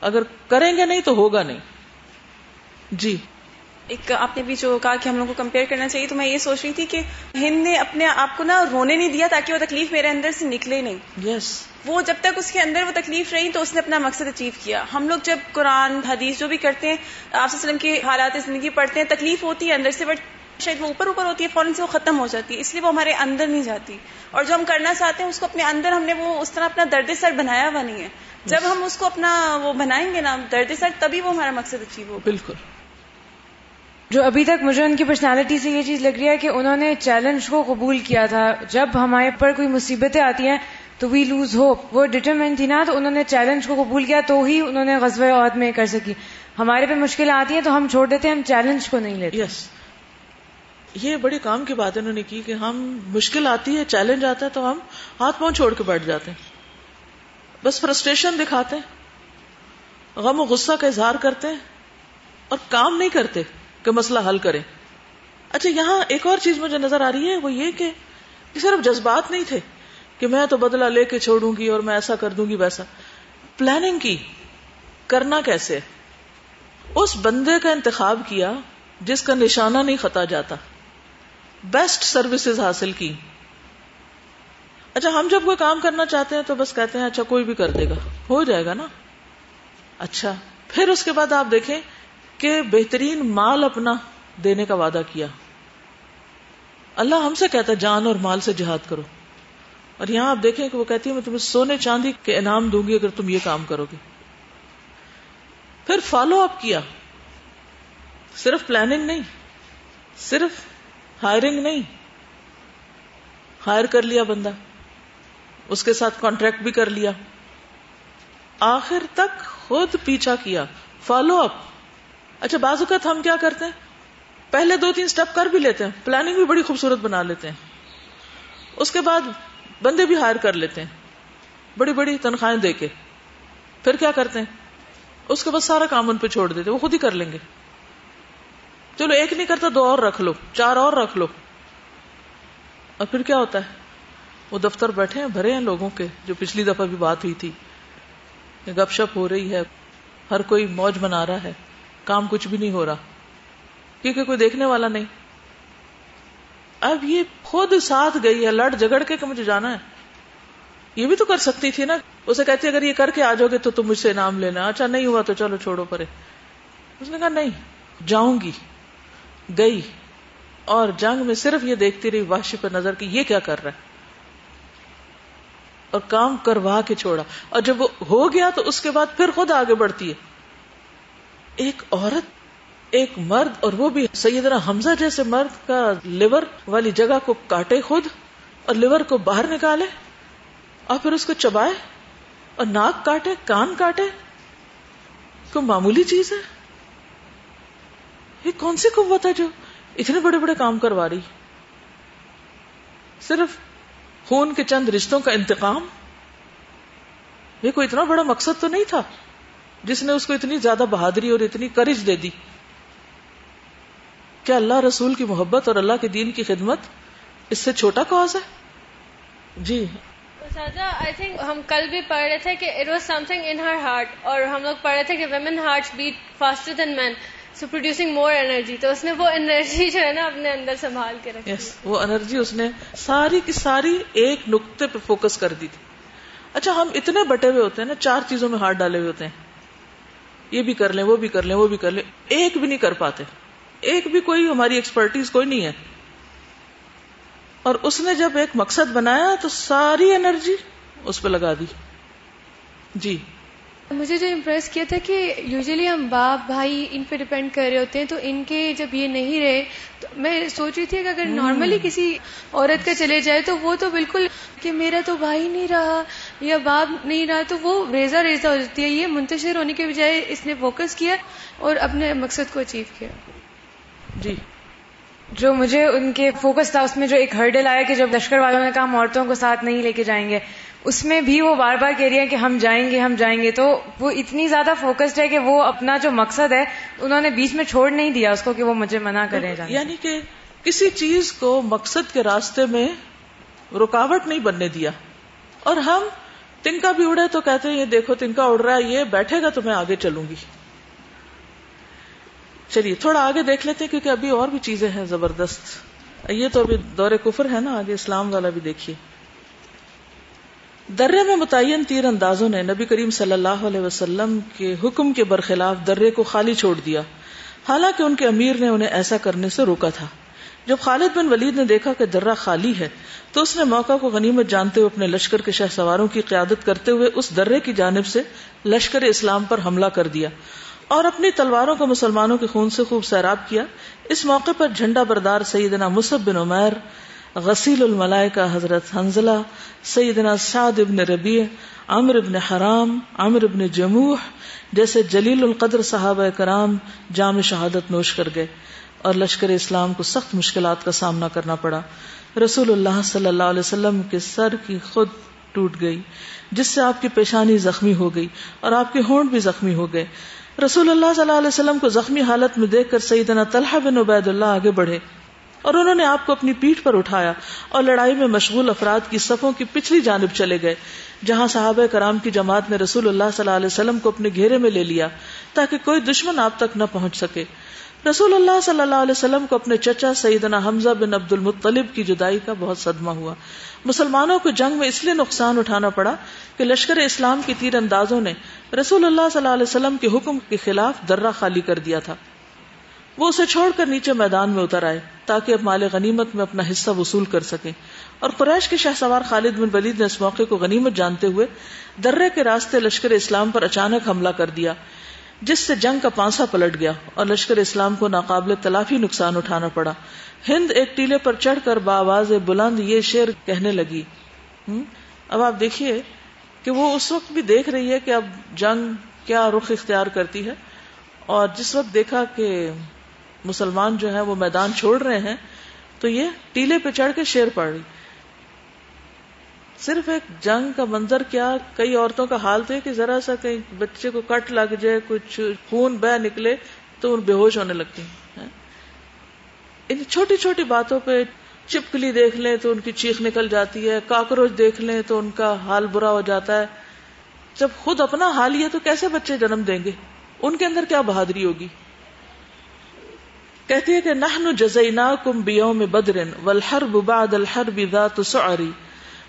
اگر کریں گے نہیں تو ہوگا نہیں۔ جی۔ ایک آپ نے بھی جو کہا کہ ہم لوگ کو کمپیئر کرنا چاہیے تو میں یہ سوچ رہی تھی کہ ہند نے اپنے آپ کو نا رونے نہیں دیا تاکہ وہ تکلیف میرے اندر سے نکلے نہیں۔ یس yes. وہ جب تک اس کے اندر وہ تکلیف رہی تو اس نے اپنا مقصد اچیو کیا۔ ہم لوگ جب قرآن حدیث جو بھی کرتے ہیں آپ وسلم کی حالات زندگی پڑھتے ہیں تکلیف ہوتی ہے اندر سے بٹ شاید وہ اوپر اوپر ہوتی ہے فوراً سے وہ ختم ہو جاتی ہے اس لیے وہ ہمارے اندر نہیں جاتی۔ اور جو ہم کرنا چاہتے ہیں اس کو اپنے اندر ہم نے وہ اس طرح اپنا درد سر بنایا ہوا نہیں ہے۔ جب ہم اس کو اپنا وہ بنائیں گے نا درد سر تبھی وہ ہمارا مقصد اچیو ہو بالکل۔ جو ابھی تک مجھے ان کی پرسنالٹی سے یہ چیز لگ رہی ہے کہ انہوں نے چیلنج کو قبول کیا تھا۔ جب ہمارے پر کوئی مصیبتیں آتی ہیں تو وی لوز ہوپ وہ ڈٹرمنٹ تھی نا تو انہوں نے چیلنج کو قبول کیا تو ہی انہوں نے غزوہ عہد میں کر سکی۔ ہمارے پہ مشکل آتی ہیں تو ہم چھوڑ دیتے ہیں ہم چیلنج کو نہیں لیتے۔ یس یہ بڑی کام کی بات انہوں نے کی کہ ہم مشکل آتی ہے چیلنج آتا ہے، تو ہم ہاتھ پاؤں چھوڑ کے بیٹھ جاتے ہیں۔ بس فرسٹریشن دکھاتے ہیں۔ غم و غصہ کا اظہار کرتے ہیں اور کام نہیں کرتے کہ مسئلہ حل کریں۔ اچھا یہاں ایک اور چیز مجھے نظر آ رہی ہے، وہ یہ کہ صرف جذبات نہیں تھے کہ میں تو بدلہ لے کے چھوڑوں گی اور میں ایسا کر دوں گی ویسا۔ پلاننگ کی، کرنا کیسے؟ اس بندے کا انتخاب کیا جس کا نشانہ نہیں خطا جاتا۔ بیسٹ سروسز حاصل کی۔ اچھا ہم جب کوئی کام کرنا چاہتے ہیں تو بس کہتے ہیں اچھا کوئی بھی کر دے گا۔ ہو جائے گا نا۔ اچھا پھر اس کے بعد آپ دیکھیں کہ بہترین مال اپنا دینے کا وعدہ کیا۔ اللہ ہم سے کہتا ہے، جان اور مال سے جہاد کرو۔ اور یہاں آپ دیکھیں کہ وہ کہتی ہے، میں تمہیں سونے چاندی کے انعام دوں گی اگر تم یہ کام کرو گے۔ پھر فالو اپ کیا۔ صرف پلاننگ نہیں، صرف ہائرنگ نہیں۔ ہائر کر لیا بندہ۔ اس کے ساتھ کانٹریکٹ بھی کر لیا۔ آخر تک خود پیچھا کیا۔ فالو اپ اچھا بعض اوقات ہم کیا کرتے ہیں؟ پہلے دو تین سٹیپ کر بھی لیتے ہیں۔ پلاننگ بھی بڑی خوبصورت بنا لیتے ہیں۔ اس کے بعد بندے بھی ہائر کر لیتے ہیں۔ بڑی بڑی تنخواہیں دے کے۔ پھر کیا کرتے ہیں؟ اس کے بعد سارا کام ان پہ چھوڑ دیتے وہ خود ہی کر لیں گے۔ چلو، ایک نہیں کرتا، دو اور رکھ لو، چار اور رکھ لو۔ اور پھر کیا ہوتا ہے؟ وہ دفتر بیٹھے ہیں، بھرے ہیں لوگوں کے، جو پچھلی دفعہ بھی بات ہوئی تھی۔ گپ شپ ہو رہی ہے، ہر کوئی موج بنا رہا ہے، کام کچھ بھی نہیں ہو رہا۔ کیونکہ کوئی دیکھنے والا نہیں۔ اب یہ خود ساتھ گئی ہے، لڑ جگڑ کے کہ مجھے جانا ہے۔ یہ بھی تو کر سکتی تھی نا۔ اسے کہتی اگر یہ کر کے آ جاؤ گے تو تم مجھ سے نام لینا۔ اچھا نہیں ہوا تو چلو چھوڑو پرے۔ اس نے کہا، نہیں، جاؤں گی۔ گئی اور جنگ میں صرف یہ دیکھتی رہی واشی پر نظر کی یہ کیا کر رہا ہے؟ اور کام کروا کے چھوڑا۔ اور جب وہ ہو گیا تو اس کے بعد پھر خود آگے بڑھتی ہے۔ ایک عورت، ایک مرد اور وہ بھی سیدنا حمزہ جیسے مرد کا لیور والی جگہ کو کاٹے خود اور لیور کو باہر نکالے اور پھر اس کو چبائے اور ناک کاٹے، کان کاٹے۔ کوئی معمولی چیز ہے؟ یہ کون سی قوت ہے جو اتنے بڑے بڑے کام کروا رہی صرف خون کے چند رشتوں کا انتقام؟ یہ کوئی اتنا بڑا مقصد تو نہیں تھا جس نے اس کو اتنی زیادہ بہادری اور اتنی کرج دے دی؟ کیا اللہ رسول کی محبت اور اللہ کے دین کی خدمت اس سے چھوٹا کاز ہے؟ جی۔ آئی تھنک ہم کل بھی پڑھ رہے تھے کہ it was something in her heart اور ہم لوگ پڑھ رہے تھے کہ women heart beat faster than men so producing more energy تو اس نے وہ انرجی جو ہے نا اپنے اندر سنبھال کے رکھی. Yes, وہ انرجی اس نے ساری کی ساری ایک نقطے پہ فوکس کر دی تھی. اچھا ہم اتنے بٹے ہوئے ہوتے ہیں نا چار چیزوں میں ہاتھ ڈالے ہوئے ہوتے ہیں. یہ بھی کر لیں وہ بھی کر لیں وہ بھی کر لیں. ایک بھی نہیں کر پاتے. ایک بھی کوئی ہماری ایکسپرٹیز کوئی نہیں ہے. اور اس نے جب ایک مقصد بنایا تو ساری انرجی اس پہ لگا دی. جی. مجھے جو امپریس کیا تھا کہ یوزلی ہم باپ بھائی ان پہ ڈپینڈ کر رہے ہوتے ہیں تو ان کے جب یہ نہیں رہے تو میں سوچ رہی تھی کہ اگر نارملی کسی عورت کا چلے جائے تو وہ تو بالکل کہ میرا تو بھائی نہیں رہا یا باپ نہیں رہا تو وہ ریزا ریزا ہو جاتی ہے۔ یہ منتشر ہونے کے بجائے اس نے فوکس کیا اور اپنے مقصد کو اچیو کیا۔ جی۔ جو مجھے ان کے فوکس تھا اس میں جو ایک ہرڈل آیا کہ جب لشکر والوں نے کہا ہم عورتوں کو ساتھ نہیں لے کے جائیں گے اس میں بھی وہ بار بار کہہ رہی ہے کہ ہم جائیں گے ہم جائیں گے تو وہ اتنی زیادہ فوکسڈ ہے کہ وہ اپنا جو مقصد ہے انہوں نے بیچ میں چھوڑ نہیں دیا اس کو کہ وہ مجھے منع کرے جائیں یعنی کہ کسی چیز کو مقصد کے راستے میں رکاوٹ نہیں بننے دیا۔ اور ہم تنکا بھی اڑے تو کہتے ہیں یہ دیکھو تنکا اڑ رہا ہے یہ بیٹھے گا تو میں آگے چلوں گی۔ چلیے تھوڑا آگے دیکھ لیتے ہیں کیونکہ ابھی اور بھی چیزیں ہیں زبردست۔ یہ تو ابھی دور کفر ہے نا آگے اسلام والا بھی دیکھیے۔ درے میں متعین تیر اندازوں نے نبی کریم صلی اللہ علیہ وسلم کے حکم کے برخلاف درے کو خالی چھوڑ دیا۔ حالانکہ ان کے امیر نے انہیں ایسا کرنے سے روکا تھا۔ جب خالد بن ولید نے دیکھا کہ درہ خالی ہے، تو اس نے موقع کو غنیمت جانتے ہوئے اپنے لشکر کے شہ سواروں کی قیادت کرتے ہوئے اس درے کی جانب سے لشکر اسلام پر حملہ کر دیا اور اپنی تلواروں کو مسلمانوں کے خون سے خوب سیراب کیا۔ اس موقع پر جھنڈا بردار سیدنا مصب بن عمیر غسیل الملائکہ حضرت حنزلہ، سیدنا سعد ابن ربیع، عمر ابن حرام، عمر ابن جموح، جیسے جلیل القدر صحابہ کرام جام شہادت نوش کر گئے اور لشکر اسلام کو سخت مشکلات کا سامنا کرنا پڑا۔ رسول اللہ صلی اللہ علیہ وسلم کے سر کی خود ٹوٹ گئی، جس سے آپ کی پیشانی زخمی ہو گئی اور آپ کے ہونٹ بھی زخمی ہو گئے۔ رسول اللہ صلی اللہ علیہ وسلم کو زخمی حالت میں دیکھ کر سیدنا طلحہ بن عبید اللہ آگے بڑھے۔ اور انہوں نے آپ کو اپنی پیٹھ پر اٹھایا اور لڑائی میں مشغول افراد کی صفوں کی پچھلی جانب چلے گئے، جہاں صحابہ کرام کی جماعت نے رسول اللہ صلی اللہ علیہ وسلم کو اپنے گھیرے میں لے لیا تاکہ کوئی دشمن آپ تک نہ پہنچ سکے۔ رسول اللہ صلی اللہ علیہ وسلم کو اپنے چچا سیدنا حمزہ بن عبد المطلب کی جدائی کا بہت صدمہ ہوا۔ مسلمانوں کو جنگ میں اس لیے نقصان اٹھانا پڑا کہ لشکر اسلام کی تیر اندازوں نے رسول اللہ صلی اللہ علیہ وسلم کے حکم کے خلاف درہ خالی کر دیا تھا۔ وہ اسے چھوڑ کر نیچے میدان میں اتر آئے تاکہ اب مال غنیمت میں اپنا حصہ وصول کر سکیں۔ اور قریش کے شہ سوار خالد بن ولید نے اس موقع کو غنیمت جانتے ہوئے درے کے راستے لشکر اسلام پر اچانک حملہ کر دیا، جس سے جنگ کا پانسا پلٹ گیا اور لشکر اسلام کو ناقابل تلافی نقصان اٹھانا پڑا۔ ہند ایک ٹیلے پر چڑھ کر باواز بلند یہ شیر کہنے لگی۔ اب آپ دیکھیے کہ وہ اس وقت بھی دیکھ رہی ہے کہ اب جنگ کیا رخ اختیار کرتی ہے اور جس وقت دیکھا کہ مسلمان جو ہے وہ میدان چھوڑ رہے ہیں، تو یہ ٹیلے پہ چڑھ کے شیر پڑ رہی۔ صرف ایک جنگ کا منظر کیا، کئی عورتوں کا حال تھے کہ ذرا سا کہیں بچے کو کٹ لگ جائے، کچھ خون بہ نکلے، تو ان بے ہوش ہونے لگتی ہیں۔ ان چھوٹی چھوٹی باتوں پہ چپکلی دیکھ لیں تو ان کی چیخ نکل جاتی ہے، کاکروچ دیکھ لیں تو ان کا حال برا ہو جاتا ہے۔ جب خود اپنا حال یہ تو کیسے بچے جنم دیں گے؟ ان کے اندر کیا بہادری ہوگی؟ کہتی ہے کہ نحن جزیناکم بیوم بدر والحرب بعد الحرب ذات سعری.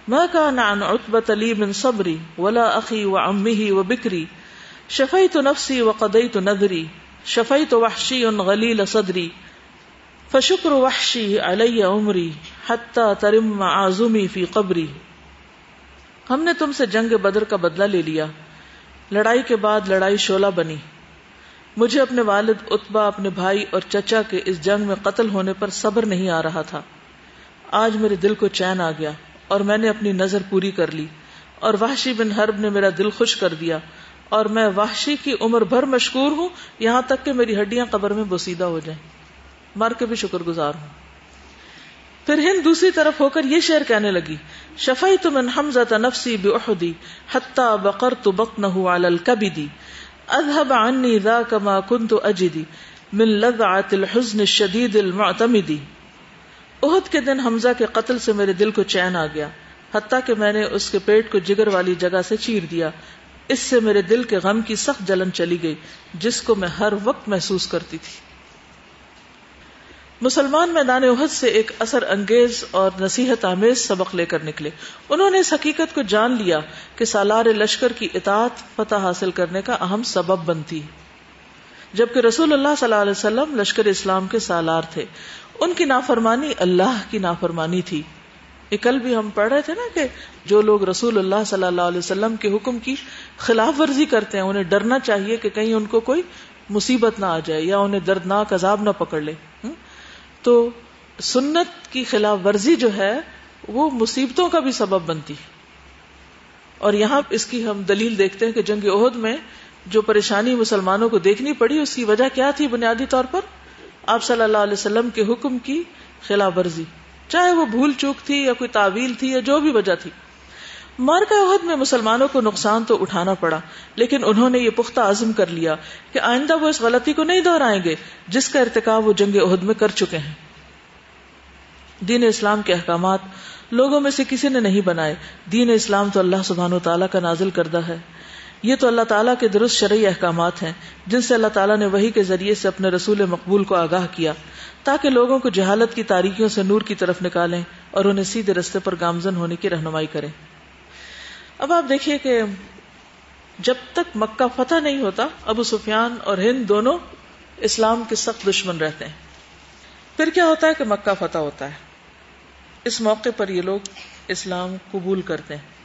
ما كان عن عتبة لي من صبري ولا أخي وعمه وبكري شفيت نفسي وقضيت نذري شفيت وحشي غليل صدري فشکر وحشی علیہ عمری حتی ترم عازمی فی قبری. ہم نے تم سے جنگ بدر کا بدلہ لے لیا. لڑائی کے بعد لڑائی شولہ بنی. مجھے اپنے والد اتبا اپنے بھائی اور چچا کے اس جنگ میں قتل ہونے پر صبر نہیں آ رہا تھا۔ آج میرے دل کو چین آ گیا اور میں نے اپنی نظر پوری کر لی اور وحشی بن حرب نے میرا دل خوش کر دیا اور میں وحشی کی عمر بھر مشکور ہوں، یہاں تک کہ میری ہڈیاں قبر میں بسیدہ ہو جائیں۔ مر کے بھی شکر گزار ہوں۔ پھر ہند دوسری طرف ہو کر یہ شعر کہنے لگی شفائی تو من حمزہ نفسی بے حتہ بقر تو بک نہ الکبدی۔ اذهب عني ذاك ما كنت اجدي من لذعة الحزن الشديد المعتمدي۔ احد کے دن حمزہ کے قتل سے میرے دل کو چین آ گیا، حتیٰ کہ میں نے اس کے پیٹ کو جگر والی جگہ سے چیر دیا۔ اس سے میرے دل کے غم کی سخت جلن چلی گئی، جس کو میں ہر وقت محسوس کرتی تھی۔ مسلمان میدان عہد سے ایک اثر انگیز اور نصیحت آمیز سبق لے کر نکلے۔ انہوں نے اس حقیقت کو جان لیا کہ سالار لشکر کی اطاعت فتح حاصل کرنے کا اہم سبب بنتی۔ جبکہ رسول اللہ صلی اللہ علیہ وسلم لشکر اسلام کے سالار تھے۔ ان کی نافرمانی اللہ کی نافرمانی تھی۔ یہ کل بھی ہم پڑھ رہے تھے نا کہ جو لوگ رسول اللہ صلی اللہ علیہ وسلم کے حکم کی خلاف ورزی کرتے ہیں، انہیں ڈرنا چاہیے کہ کہیں ان کو کوئی مصیبت نہ آ جائے یا انہیں دردناک عذاب نہ پکڑ لے۔ تو سنت کی خلاف ورزی جو ہے وہ مصیبتوں کا بھی سبب بنتی اور یہاں اس کی ہم دلیل دیکھتے ہیں کہ جنگ عہد میں جو پریشانی مسلمانوں کو دیکھنی پڑی، اس کی وجہ کیا تھی بنیادی طور پر؟ آپ صلی اللہ علیہ وسلم کے حکم کی خلاف ورزی۔ چاہے وہ بھول چوک تھی یا کوئی تعویل تھی یا جو بھی وجہ تھی۔ مارکا عہد میں مسلمانوں کو نقصان تو اٹھانا پڑا، لیکن انہوں نے یہ پختہ عزم کر لیا کہ آئندہ وہ اس غلطی کو نہیں دہرائیں گے، جس کا ارتکاب وہ جنگ عہد میں کر چکے ہیں۔ دین اسلام کے احکامات لوگوں میں سے کسی نے نہیں بنائے۔ دین اسلام تو اللہ سبحان و تعالیٰ کا نازل کردہ ہے۔ یہ تو اللہ تعالیٰ کے درست شرعی احکامات ہیں، جن سے اللہ تعالیٰ نے وہی کے ذریعے سے اپنے رسول مقبول کو آگاہ کیا، تاکہ لوگوں کو جہالت کی تاریکیوں سے نور کی طرف نکالیں اور انہیں سیدھے رستے پر گامزن ہونے کی رہنمائی کریں۔ اب آپ دیکھیے کہ جب تک مکہ فتح نہیں ہوتا، ابو سفیان اور ہند دونوں اسلام کے سخت دشمن رہتے ہیں۔ پھر کیا ہوتا ہے کہ مکہ فتح ہوتا ہے؟ اس موقع پر یہ لوگ اسلام قبول کرتے ہیں۔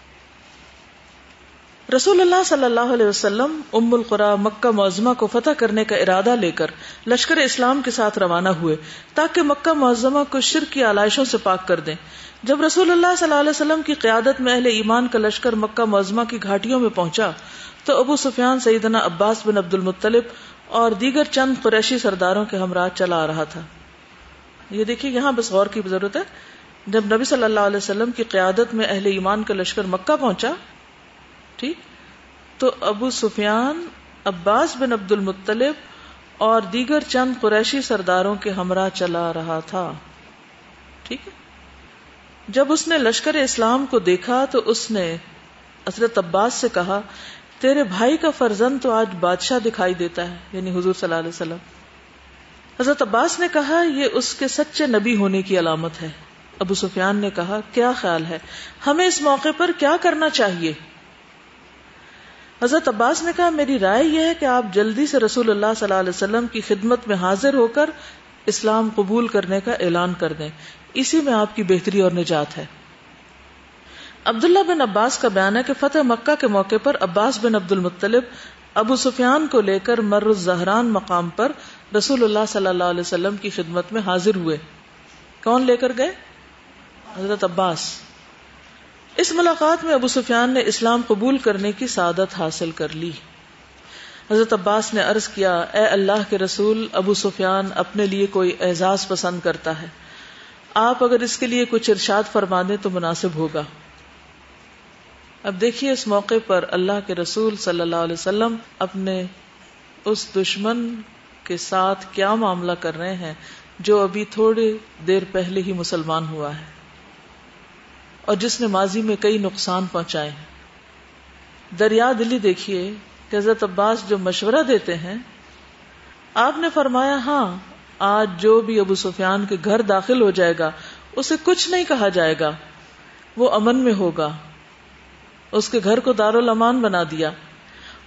رسول اللہ صلی اللہ علیہ وسلم ام القرا مکہ معظمہ کو فتح کرنے کا ارادہ لے کر لشکر اسلام کے ساتھ روانہ ہوئے تاکہ مکہ معظمہ کو شرک کی آلائشوں سے پاک کر دیں۔ جب رسول اللہ صلی اللہ علیہ وسلم کی قیادت میں اہل ایمان کا لشکر مکہ معظمہ کی گھاٹیوں میں پہنچا، تو ابو سفیان سیدنا عباس بن عبد المطلب اور دیگر چند قریشی سرداروں کے ہمراہ چلا آ رہا تھا۔ یہ دیکھیے یہاں بس غور کی ضرورت ہے۔ جب نبی صلی اللہ علیہ وسلم کی قیادت میں اہل ایمان کا لشکر مکہ پہنچا، ٹھیک، تو ابو سفیان، عباس بن عبد المطلب اور دیگر چند قریشی سرداروں کے ہمراہ چلا رہا تھا۔ ٹھیک ہے۔ جب اس نے لشکر اسلام کو دیکھا تو اس نے حضرت عباس سے کہا، تیرے بھائی کا فرزند تو آج بادشاہ دکھائی دیتا ہے یعنی حضور صلی اللہ علیہ وسلم۔ حضرت عباس نے کہا، یہ اس کے سچے نبی ہونے کی علامت ہے۔ ابو سفیان نے کہا، کیا خیال ہے؟ ہمیں اس موقع پر کیا کرنا چاہیے؟ حضرت عباس نے کہا، میری رائے یہ ہے کہ آپ جلدی سے رسول اللہ صلی اللہ علیہ وسلم کی خدمت میں حاضر ہو کر اسلام قبول کرنے کا اعلان کر دیں۔ اسی میں آپ کی بہتری اور نجات ہے۔ عبداللہ بن عباس کا بیان ہے کہ فتح مکہ کے موقع پر عباس بن عبد المطلب ابو سفیان کو لے کر مر الزہران مقام پر رسول اللہ صلی اللہ علیہ وسلم کی خدمت میں حاضر ہوئے۔ کون لے کر گئے؟ حضرت عباس۔ اس ملاقات میں ابو سفیان نے اسلام قبول کرنے کی سعادت حاصل کر لی۔ حضرت عباس نے عرض کیا، اے اللہ کے رسول، ابو سفیان اپنے لیے کوئی اعزاز پسند کرتا ہے۔ آپ اگر اس کے لیے کچھ ارشاد فرما دیں تو مناسب ہوگا۔ اب دیکھیے اس موقع پر اللہ کے رسول صلی اللہ علیہ وسلم اپنے اس دشمن کے ساتھ کیا معاملہ کر رہے ہیں جو ابھی تھوڑی دیر پہلے ہی مسلمان ہوا ہے اور جس نے ماضی میں کئی نقصان پہنچائے ہیں۔ دریا دلی دیکھیے کہ حضرت عباس جو مشورہ دیتے ہیں، آپ نے فرمایا ہاں آج جو بھی ابو سفیان کے گھر داخل ہو جائے گا، اسے کچھ نہیں کہا جائے گا۔ وہ امن میں ہوگا۔ اس کے گھر کو دارالامان بنا دیا۔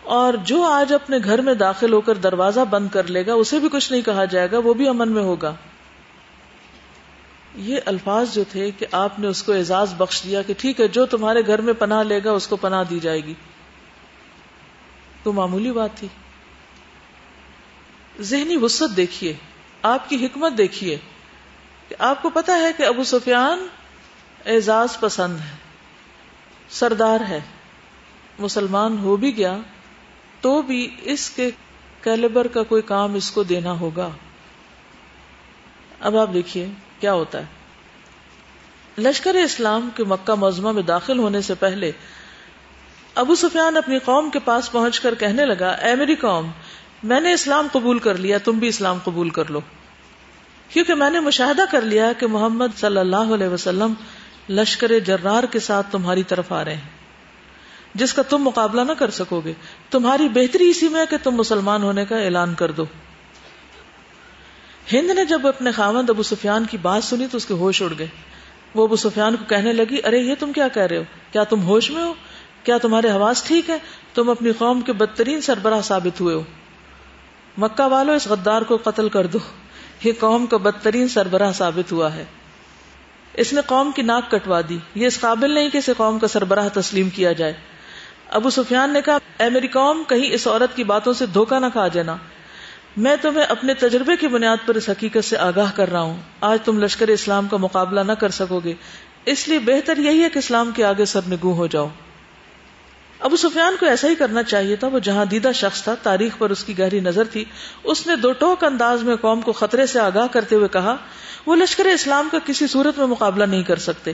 اور جو آج اپنے گھر میں داخل ہو کر دروازہ بند کر لے گا، اسے بھی کچھ نہیں کہا جائے گا، وہ بھی امن میں ہوگا۔ یہ الفاظ جو تھے کہ آپ نے اس کو اعزاز بخش دیا کہ ٹھیک ہے، جو تمہارے گھر میں پناہ لے گا، اس کو پناہ دی جائے گی۔ تو معمولی بات تھی۔ ذہنی وسط دیکھیے۔ آپ کی حکمت دیکھیے کہ آپ کو پتا ہے کہ ابو سفیان اعزاز پسند ہے، سردار ہے، مسلمان ہو بھی گیا تو بھی اس کے کیلیبر کا کوئی کام اس کو دینا ہوگا۔ اب آپ دیکھیے کیا ہوتا ہے۔ لشکر اسلام کے مکہ معظمہ میں داخل ہونے سے پہلے ابو سفیان اپنی قوم کے پاس پہنچ کر کہنے لگا، اے میری قوم، میں نے اسلام قبول کر لیا، تم بھی اسلام قبول کر لو۔ کیونکہ میں نے مشاہدہ کر لیا کہ محمد صلی اللہ علیہ وسلم لشکر جرار کے ساتھ تمہاری طرف آ رہے ہیں۔ جس کا تم مقابلہ نہ کر سکو گے۔ تمہاری بہتری اسی میں ہے کہ تم مسلمان ہونے کا اعلان کر دو۔ ہند نے جب اپنے خامند ابو سفیان کی بات سنی تو اس کے ہوش اڑ گئے۔ وہ ابو سفیان کو کہنے لگی، ارے، یہ تم کیا کہہ رہے ہو؟ کیا تم ہوش میں ہو؟ کیا تمہارے حواس ٹھیک ہے تم اپنی قوم کے بدترین سربراہ ثابت ہوئے ہو۔ مکہ والو، اس غدار کو قتل کر دو۔ یہ قوم کا بدترین سربراہ ثابت ہوا ہے۔ اس نے قوم کی ناک کٹوا دی۔ یہ اس قابل نہیں کہ اسے قوم کا سربراہ تسلیم کیا جائے۔ ابو سفیان نے کہا، اے میری قوم، کہیں اس عورت کی باتوں سے دھوکہ نہ کھا جانا۔ میں تمہیں اپنے تجربے کی بنیاد پر اس حقیقت سے آگاہ کر رہا ہوں۔ آج تم لشکر اسلام کا مقابلہ نہ کر سکو گے۔ اس لیے بہتر یہی ہے کہ اسلام کے آگے سر نگو ہو جاؤ۔ ابو سفیان کو ایسا ہی کرنا چاہیے تھا، وہ جہاں دیدہ شخص تھا، تاریخ پر اس کی گہری نظر تھی۔ اس نے دو ٹوک انداز میں قوم کو خطرے سے آگاہ کرتے ہوئے کہا، وہ لشکر اسلام کا کسی صورت میں مقابلہ نہیں کر سکتے۔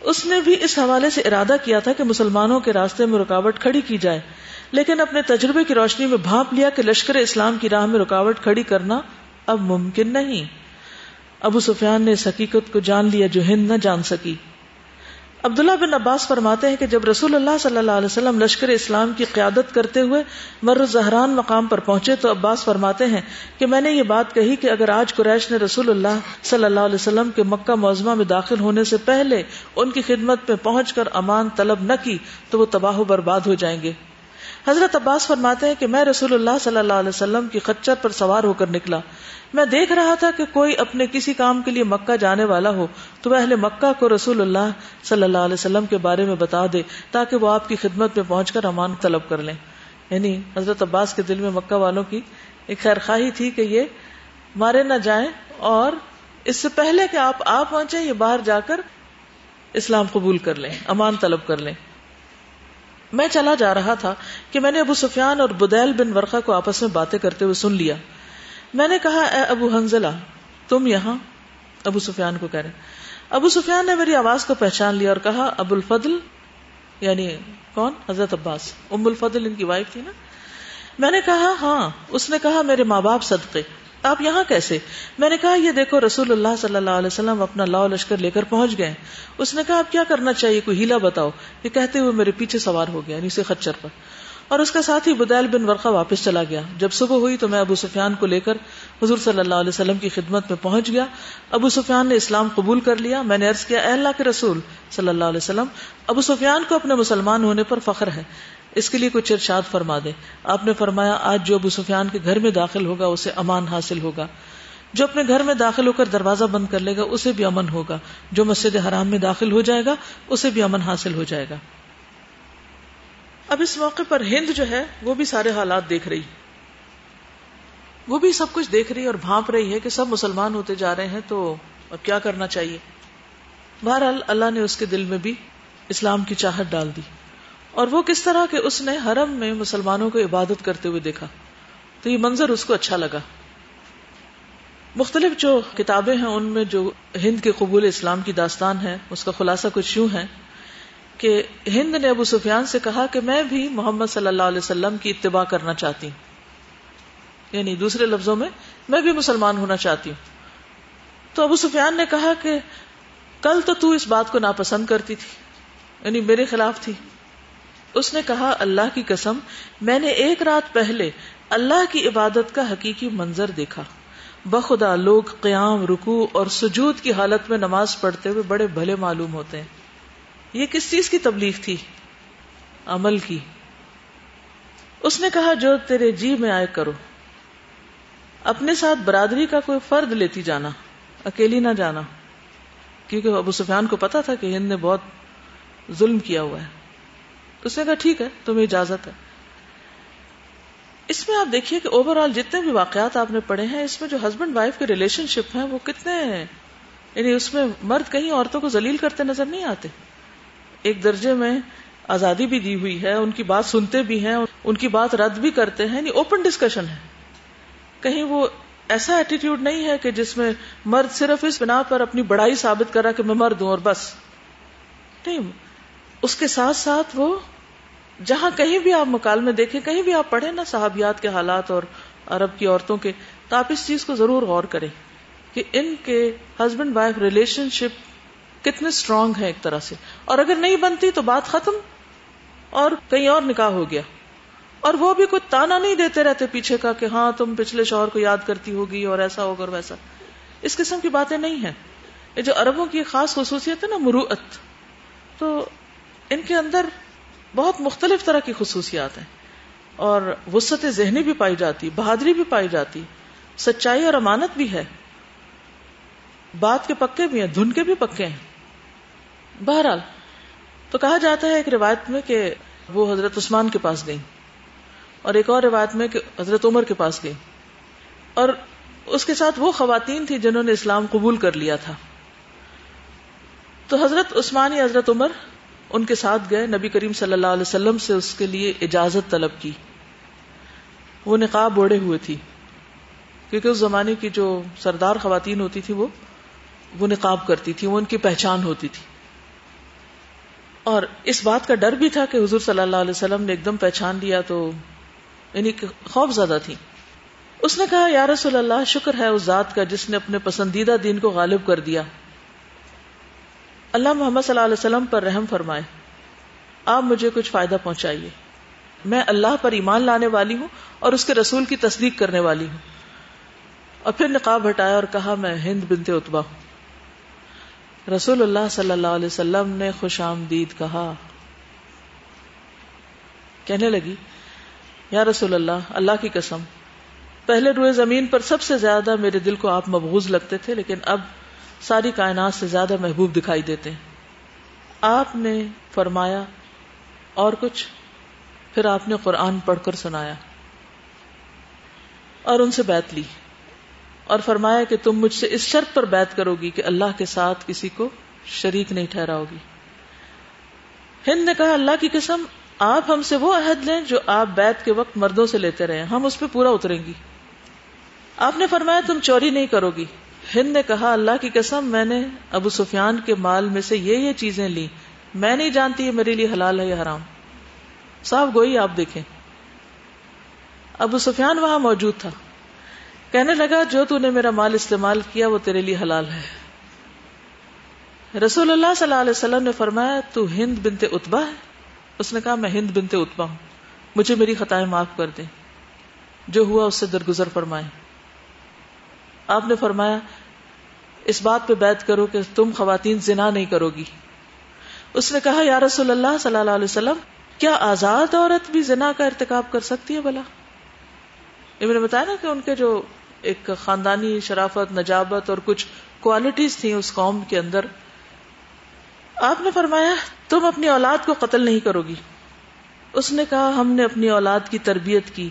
اس نے بھی اس حوالے سے ارادہ کیا تھا کہ مسلمانوں کے راستے میں رکاوٹ کھڑی کی جائے۔ لیکن اپنے تجربے کی روشنی میں بھانپ لیا کہ لشکر اسلام کی راہ میں رکاوٹ کھڑی کرنا اب ممکن نہیں۔ ابو سفیان نے اس حقیقت کو جان لیا جو ہند نہ جان سکی۔ عبداللہ بن عباس فرماتے ہیں کہ جب رسول اللہ صلی اللہ علیہ وسلم لشکر اسلام کی قیادت کرتے ہوئے مر زہران مقام پر پہنچے تو عباس فرماتے ہیں کہ میں نے یہ بات کہی کہ اگر آج قریش نے رسول اللہ صلی اللہ علیہ وسلم کے مکہ معظمہ میں داخل ہونے سے پہلے ان کی خدمت میں پہنچ کر امان طلب نہ کی تو وہ تباہ و برباد ہو جائیں گے۔ حضرت عباس فرماتے ہیں کہ میں رسول اللہ صلی اللہ علیہ وسلم کی خچر پر سوار ہو کر نکلا۔ میں دیکھ رہا تھا کہ کوئی اپنے کسی کام کے لیے مکہ جانے والا ہو۔ تو وہ اہل مکہ کو رسول اللہ صلی اللہ علیہ وسلم کے بارے میں بتا دے تاکہ وہ آپ کی خدمت میں پہنچ کر امان طلب کر لیں۔ یعنی حضرت عباس کے دل میں مکہ والوں کی ایک خیر خواہی تھی کہ یہ مارے نہ جائیں اور اس سے پہلے کہ آپ آپ پہنچے یہ باہر جا کر اسلام قبول کر لیں، امان طلب کر لیں۔ میں چلا جا رہا تھا کہ میں نے ابو سفیان اور بدیل بن ورقا کو آپس میں باتیں کرتے ہوئے سن لیا۔ میں نے کہا، اے ابو حنزلہ تم یہاں؟ ابو سفیان کو کہہ رہے ابو سفیان نے میری آواز کو پہچان لیا اور کہا، ابو الفضل یعنی کون؟ حضرت عباس۔ ام الفضل ان کی وائف تھی نا۔ میں نے کہا ہاں اس نے کہا، میرے ماں باپ صدقے آپ یہاں کیسے؟ میں نے کہا، یہ دیکھو، رسول اللہ صلی اللہ علیہ وسلم اپنا لاؤ لشکر لے کر پہنچ گئے۔ اس نے کہا آپ کیا کرنا چاہیے؟ کوئی ہیلا بتاؤ۔ یہ کہتے ہوئے میرے پیچھے سوار ہو گیا یعنی خچر پر۔ اور اس کا ساتھ ہی بدیل بن ورقہ واپس چلا گیا۔ جب صبح ہوئی تو میں ابو سفیان کو لے کر حضور صلی اللہ علیہ وسلم کی خدمت میں پہنچ گیا۔ ابو سفیان نے اسلام قبول کر لیا۔ میں نے عرض کیا، اے اللہ کے رسول صلی اللہ علیہ وسلم، ابو سفیان کو اپنے مسلمان ہونے پر فخر ہے۔ اس کے لیے کچھ ارشاد فرما دے آپ نے فرمایا، آج جو ابو سفیان کے گھر میں داخل ہوگا، اسے امان حاصل ہوگا۔ جو اپنے گھر میں داخل ہو کر دروازہ بند کر لے گا، اسے بھی امن ہوگا۔ جو مسجد حرام میں داخل ہو جائے گا، اسے بھی امن حاصل ہو جائے گا۔ اب اس موقع پر ہند جو ہے، وہ بھی سارے حالات دیکھ رہی۔ وہ بھی سب کچھ دیکھ رہی اور بھانپ رہی ہے کہ سب مسلمان ہوتے جا رہے ہیں، تو اب کیا کرنا چاہیے؟ بہرحال، اللہ نے اس کے دل میں بھی اسلام کی چاہت ڈال دی۔ اور وہ کس طرح کہ اس نے حرم میں مسلمانوں کو عبادت کرتے ہوئے دیکھا تو یہ منظر اس کو اچھا لگا۔ مختلف جو کتابیں ہیں ان میں جو ہند کے قبول اسلام کی داستان ہے، اس کا خلاصہ کچھ یوں ہے کہ ہند نے ابو سفیان سے کہا کہ میں بھی محمد صلی اللہ علیہ وسلم کی اتباع کرنا چاہتی ہوں۔ یعنی دوسرے لفظوں میں میں بھی مسلمان ہونا چاہتی ہوں۔ تو ابو سفیان نے کہا کہ کل تو تو اس بات کو ناپسند کرتی تھی یعنی میرے خلاف تھی۔ اس نے کہا، اللہ کی قسم، میں نے ایک رات پہلے اللہ کی عبادت کا حقیقی منظر دیکھا۔ بخدا لوگ قیام رکو اور سجود کی حالت میں نماز پڑھتے ہوئے بڑے بھلے معلوم ہوتے ہیں۔ یہ کس چیز کی تبلیغ تھی؟ عمل کی۔ اس نے کہا، جو تیرے جی میں آئے کرو۔ اپنے ساتھ برادری کا کوئی فرد لیتی جانا، اکیلی نہ جانا۔ کیونکہ ابو سفیان کو پتا تھا کہ ہند نے بہت ظلم کیا ہوا ہے۔ اس نے کہا، ٹھیک ہے، تمہیں اجازت ہے. اس میں آپ دیکھیے کہ اوور آل جتنے بھی واقعات آپ نے پڑھے ہیں، اس میں جو ہسبینڈ وائف کے ریلیشن شپ ہیں، وہ کتنے ہیں؟ یعنی اس میں مرد کہیں عورتوں کو ذلیل کرتے نظر نہیں آتے۔ ایک درجے میں آزادی بھی دی ہوئی ہے، ان کی بات سنتے بھی ہیں، ان کی بات رد بھی کرتے ہیں یعنی اوپن ڈسکشن ہے۔ کہیں وہ ایسا ایٹیٹیوڈ نہیں ہے کہ جس میں مرد صرف اس بنا پر اپنی بڑائی ثابت کرا کہ میں مرد ہوں اور بس۔ نہیں، اس کے ساتھ ساتھ وہ جہاں کہیں بھی آپ مکالمے دیکھیں، کہیں بھی آپ پڑھیں نا صحابیات کے حالات اور عرب کی عورتوں کے، تو آپ اس چیز کو ضرور غور کریں کہ ان کے ہسبینڈ وائف ریلیشن شپ کتنے اسٹرانگ ہے ایک طرح سے۔ اور اگر نہیں بنتی تو بات ختم اور کہیں اور نکاح ہو گیا۔ اور وہ بھی کوئی تانا نہیں دیتے رہتے پیچھے کا کہ ہاں تم پچھلے شوہر کو یاد کرتی ہوگی اور ایسا ہوگا اور ویسا۔ اس قسم کی باتیں نہیں ہیں۔ یہ جو عربوں کی خاص خصوصیت ہے نا، مروعت، تو ان کے اندر بہت مختلف طرح کی خصوصیات ہیں۔ اور وسط ذہنی بھی پائی جاتی، بہادری بھی پائی جاتی، سچائی اور امانت بھی ہے۔ بات کے پکے بھی ہیں، دھن کے بھی پکے ہیں۔ بہرحال، تو کہا جاتا ہے ایک روایت میں کہ وہ حضرت عثمان کے پاس گئی اور ایک اور روایت میں کہ حضرت عمر کے پاس گئی اور اس کے ساتھ وہ خواتین تھی جنہوں نے اسلام قبول کر لیا تھا۔ تو حضرت عثمان یا حضرت عمر ان کے ساتھ گئے، نبی کریم صلی اللہ علیہ وسلم سے اس کے لیے اجازت طلب کی۔ وہ نقاب اوڑے ہوئے تھی۔ کیونکہ اس زمانے کی جو سردار خواتین ہوتی تھی وہ وہ نقاب کرتی تھی وہ ان کی پہچان ہوتی تھی۔ اور اس بات کا ڈر بھی تھا کہ حضور صلی اللہ علیہ وسلم نے ایک دم پہچان لیا تو یعنی خوف زیادہ تھی اس نے کہا، یا رسول اللہ، شکر ہے اس ذات کا جس نے اپنے پسندیدہ دین کو غالب کر دیا۔ اللہ محمد صلی اللہ علیہ وسلم پر رحم فرمائے، آپ مجھے کچھ فائدہ پہنچائیے۔ میں اللہ پر ایمان لانے والی ہوں اور اس کے رسول کی تصدیق کرنے والی ہوں۔ اور پھر نقاب ہٹایا اور کہا، میں ہند بنتے اتبا ہوں۔ رسول اللہ صلی اللہ علیہ وسلم نے خوش آمدید کہا۔ کہنے لگی، یا رسول اللہ اللہ کی قسم، پہلے روئے زمین پر سب سے زیادہ میرے دل کو آپ مبغوض لگتے تھے، لیکن اب ساری کائنات سے زیادہ محبوب دکھائی دیتے ہیں۔ آپ نے فرمایا اور کچھ، پھر آپ نے قرآن پڑھ کر سنایا اور ان سے بیت لی اور فرمایا کہ تم مجھ سے اس شرط پر بیت کرو گی کہ اللہ کے ساتھ کسی کو شریک نہیں ٹھہراؤ گی۔ ہند نے کہا، اللہ کی قسم، آپ ہم سے وہ عہد لیں جو آپ بیت کے وقت مردوں سے لیتے رہے ہم اس پہ پورا اتریں گی۔ آپ نے فرمایا، تم چوری نہیں کرو گی۔ ہند نے کہا، اللہ کی قسم، میں نے ابو سفیان کے مال میں سے یہ یہ چیزیں لی میں نہیں جانتی یہ میرے لیے حلال ہے یا حرام۔ صاحب، گوئی آپ دیکھیں۔ ابو سفیان وہاں موجود تھا۔ کہنے لگا، جو تو نے میرا مال استعمال کیا، وہ تیرے لیے حلال ہے۔ رسول اللہ صلی اللہ علیہ وسلم نے فرمایا، تو ہند بنتے اتبا ہے؟ اس نے کہا، میں ہند بنتے اتبا ہوں۔ مجھے میری خطائیں معاف کر دیں۔ جو ہوا، اس سے درگزر فرمائے آپ نے فرمایا اس بات پہ بیت کرو کہ تم خواتین زنا نہیں کرو گی۔ اس نے کہا، یا رسول اللہ صلی اللہ علیہ وسلم، کیا آزاد عورت بھی زنا کا ارتکاب کر سکتی ہے بلا؟ یہ میں نے بتایا نا کہ ان کے جو ایک خاندانی شرافت، نجابت اور کچھ کوالٹیز تھیں اس قوم کے اندر، آپ نے فرمایا، تم اپنی اولاد کو قتل نہیں کرو گی۔ اس نے کہا، ہم نے اپنی اولاد کی تربیت کی،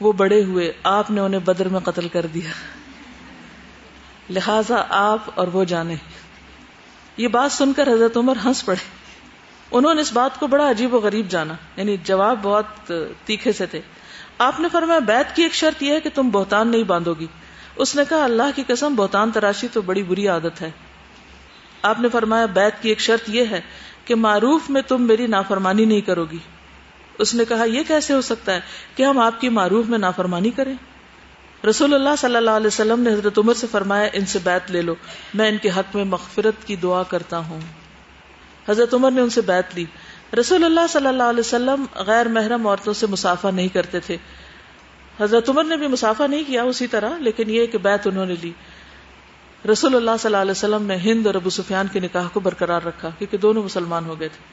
وہ بڑے ہوئے، آپ نے انہیں بدر میں قتل کر دیا۔ لہذا آپ اور وہ جانے۔ یہ بات سن کر حضرت عمر ہنس پڑے۔ انہوں نے اس بات کو بڑا عجیب و غریب جانا یعنی جواب بہت تیکھے سے تھے۔ آپ نے فرمایا بیت کی ایک شرط یہ ہے کہ تم بہتان نہیں باندھو گی۔ اس نے کہا، اللہ کی قسم، بہتان تراشی تو بڑی بری عادت ہے۔ آپ نے فرمایا بیت کی ایک شرط یہ ہے کہ معروف میں تم میری نافرمانی نہیں کرو گی۔ اس نے کہا، یہ کیسے ہو سکتا ہے کہ ہم آپ کی معروف میں نافرمانی کریں؟ رسول اللہ صلی اللہ علیہ وسلم نے حضرت عمر سے فرمایا، ان سے بیت لے لو۔ میں ان کے حق میں مغفرت کی دعا کرتا ہوں۔ حضرت عمر نے ان سے بیت لی۔ رسول اللہ صلی اللہ علیہ وسلم غیر محرم عورتوں سے مسافہ نہیں کرتے تھے۔ حضرت عمر نے بھی مسافہ نہیں کیا اسی طرح، لیکن یہ کہ بیت انہوں نے لی۔ رسول اللہ صلی اللہ علیہ وسلم نے ہند اور ابو سفیان کے نکاح کو برقرار رکھا، کیونکہ دونوں مسلمان ہو گئے تھے۔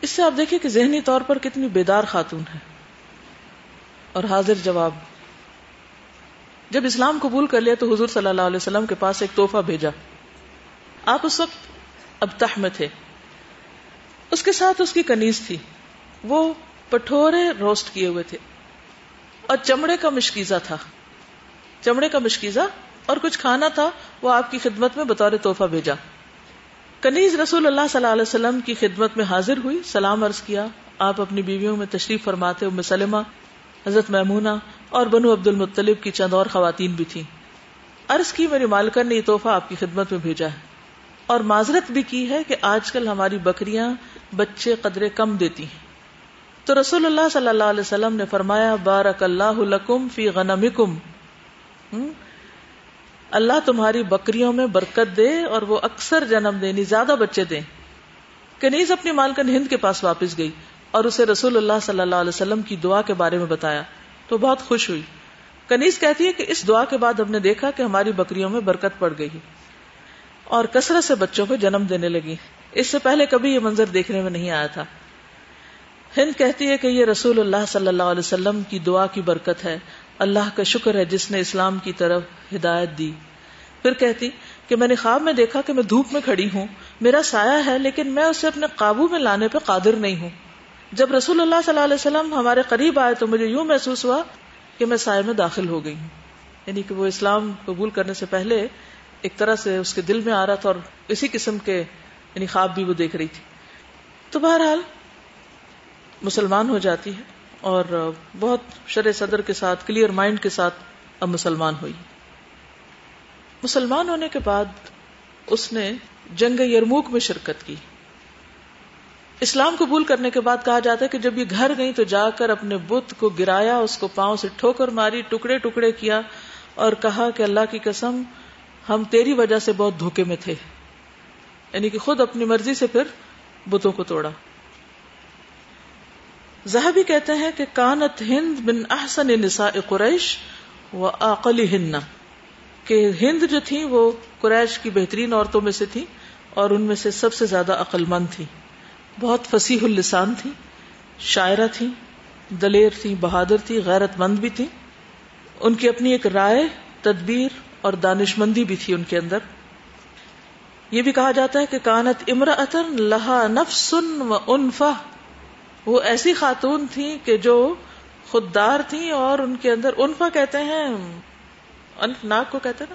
اس سے آپ دیکھیں کہ ذہنی طور پر کتنی بیدار خاتون ہے اور حاضر جواب جب اسلام قبول کر لیا تو حضور صلی اللہ علیہ وسلم کے پاس ایک توحفہ بھیجا۔ آپ اس وقت اب میں تھے۔ اس کے ساتھ اس کی کنیز تھی۔ وہ پٹھورے روسٹ کیے ہوئے تھے۔ اور چمڑے کا مشکیزہ تھا۔ چمڑے کا مشکیزہ اور کچھ کھانا تھا، وہ آپ کی خدمت میں بطور تحفہ بھیجا۔ کنیز رسول اللہ صلی اللہ علیہ وسلم کی خدمت میں حاضر ہوئی، سلام عرض کیا، آپ اپنی بیویوں میں تشریف فرماتے، ام سلمہ، حضرت محمونہ اور بنو عبد المطلب کی چند اور خواتین بھی تھیں۔ عرض کی میری مالکہ نے یہ تحفہ آپ کی خدمت میں بھیجا ہے۔ اور معذرت بھی کی ہے کہ آج کل ہماری بکریاں بچے قدرے کم دیتی ہیں۔ تو رسول اللہ صلی اللہ علیہ وسلم نے فرمایا بارک اللہ لکم فی غنمکم اللہ تمہاری بکریوں میں برکت دے اور وہ اکثر جنم دے زیادہ بچے دیں۔ کنیز اپنی مالکن ہند کے پاس واپس گئی اور اسے رسول اللہ صلی اللہ علیہ وسلم کی دعا کے بارے میں بتایا۔ تو بہت خوش ہوئی۔ کنیز کہتی ہے کہ اس دعا کے بعد ہم نے دیکھا کہ ہماری بکریوں میں برکت پڑ گئی اور کثرت سے بچوں کو جنم دینے لگی۔ اس سے پہلے کبھی یہ منظر دیکھنے میں نہیں آیا تھا۔ ہند کہتی ہے کہ یہ رسول اللہ صلی اللہ علیہ وسلم کی دعا کی برکت ہے۔ اللہ کا شکر ہے جس نے اسلام کی طرف ہدایت دی۔ پھر کہتی کہ میں نے خواب میں دیکھا کہ میں دھوپ میں کھڑی ہوں۔ میرا سایہ ہے لیکن میں اسے اپنے قابو میں لانے پہ قادر نہیں ہوں۔ جب رسول اللہ صلی اللہ علیہ وسلم ہمارے قریب آئے تو مجھے یوں محسوس ہوا کہ میں سائے میں داخل ہو گئی ہوں۔ یعنی کہ وہ اسلام قبول کرنے سے پہلے ایک طرح سے اس کے دل میں آ رہا تھا اور اسی قسم کے یعنی خواب بھی وہ دیکھ رہی تھی۔ تو بہرحال مسلمان ہو جاتی ہے اور بہت شر صدر کے ساتھ کلیئر مائنڈ کے ساتھ اب مسلمان ہوئی۔ مسلمان ہونے کے بعد اس نے جنگ یرموک میں شرکت کی۔ اسلام قبول کرنے کے بعد کہا جاتا ہے کہ جب یہ گھر گئی تو جا کر اپنے بت کو گرایا، اس کو پاؤں سے ٹھوکر ماری، ٹکڑے ٹکڑے کیا اور کہا کہ اللہ کی قسم، ہم تیری وجہ سے بہت دھوکے میں تھے۔ یعنی کہ خود اپنی مرضی سے پھر بتوں کو توڑا۔ زہبی کہتے ہیں کہ کانت ہند بن احسن نساء قریش و عقلی ہند کہ ہند جو تھی وہ قریش کی بہترین عورتوں میں سے تھی اور ان میں سے سب سے زیادہ عقل مند تھی بہت فصیح السان تھی شاعرہ تھی دلیر تھی بہادر تھی غیرت مند بھی تھی ان کی اپنی ایک رائے، تدبیر اور دانش مندی بھی تھی ان کے اندر۔ یہ بھی کہا جاتا ہے کہ کانت امر لہا نفس و انفا وہ ایسی خاتون تھی کہ جو خوددار تھی اور ان کے اندر انفا کہتے ہیں۔ انف ناک کو کہتے ہیں نا۔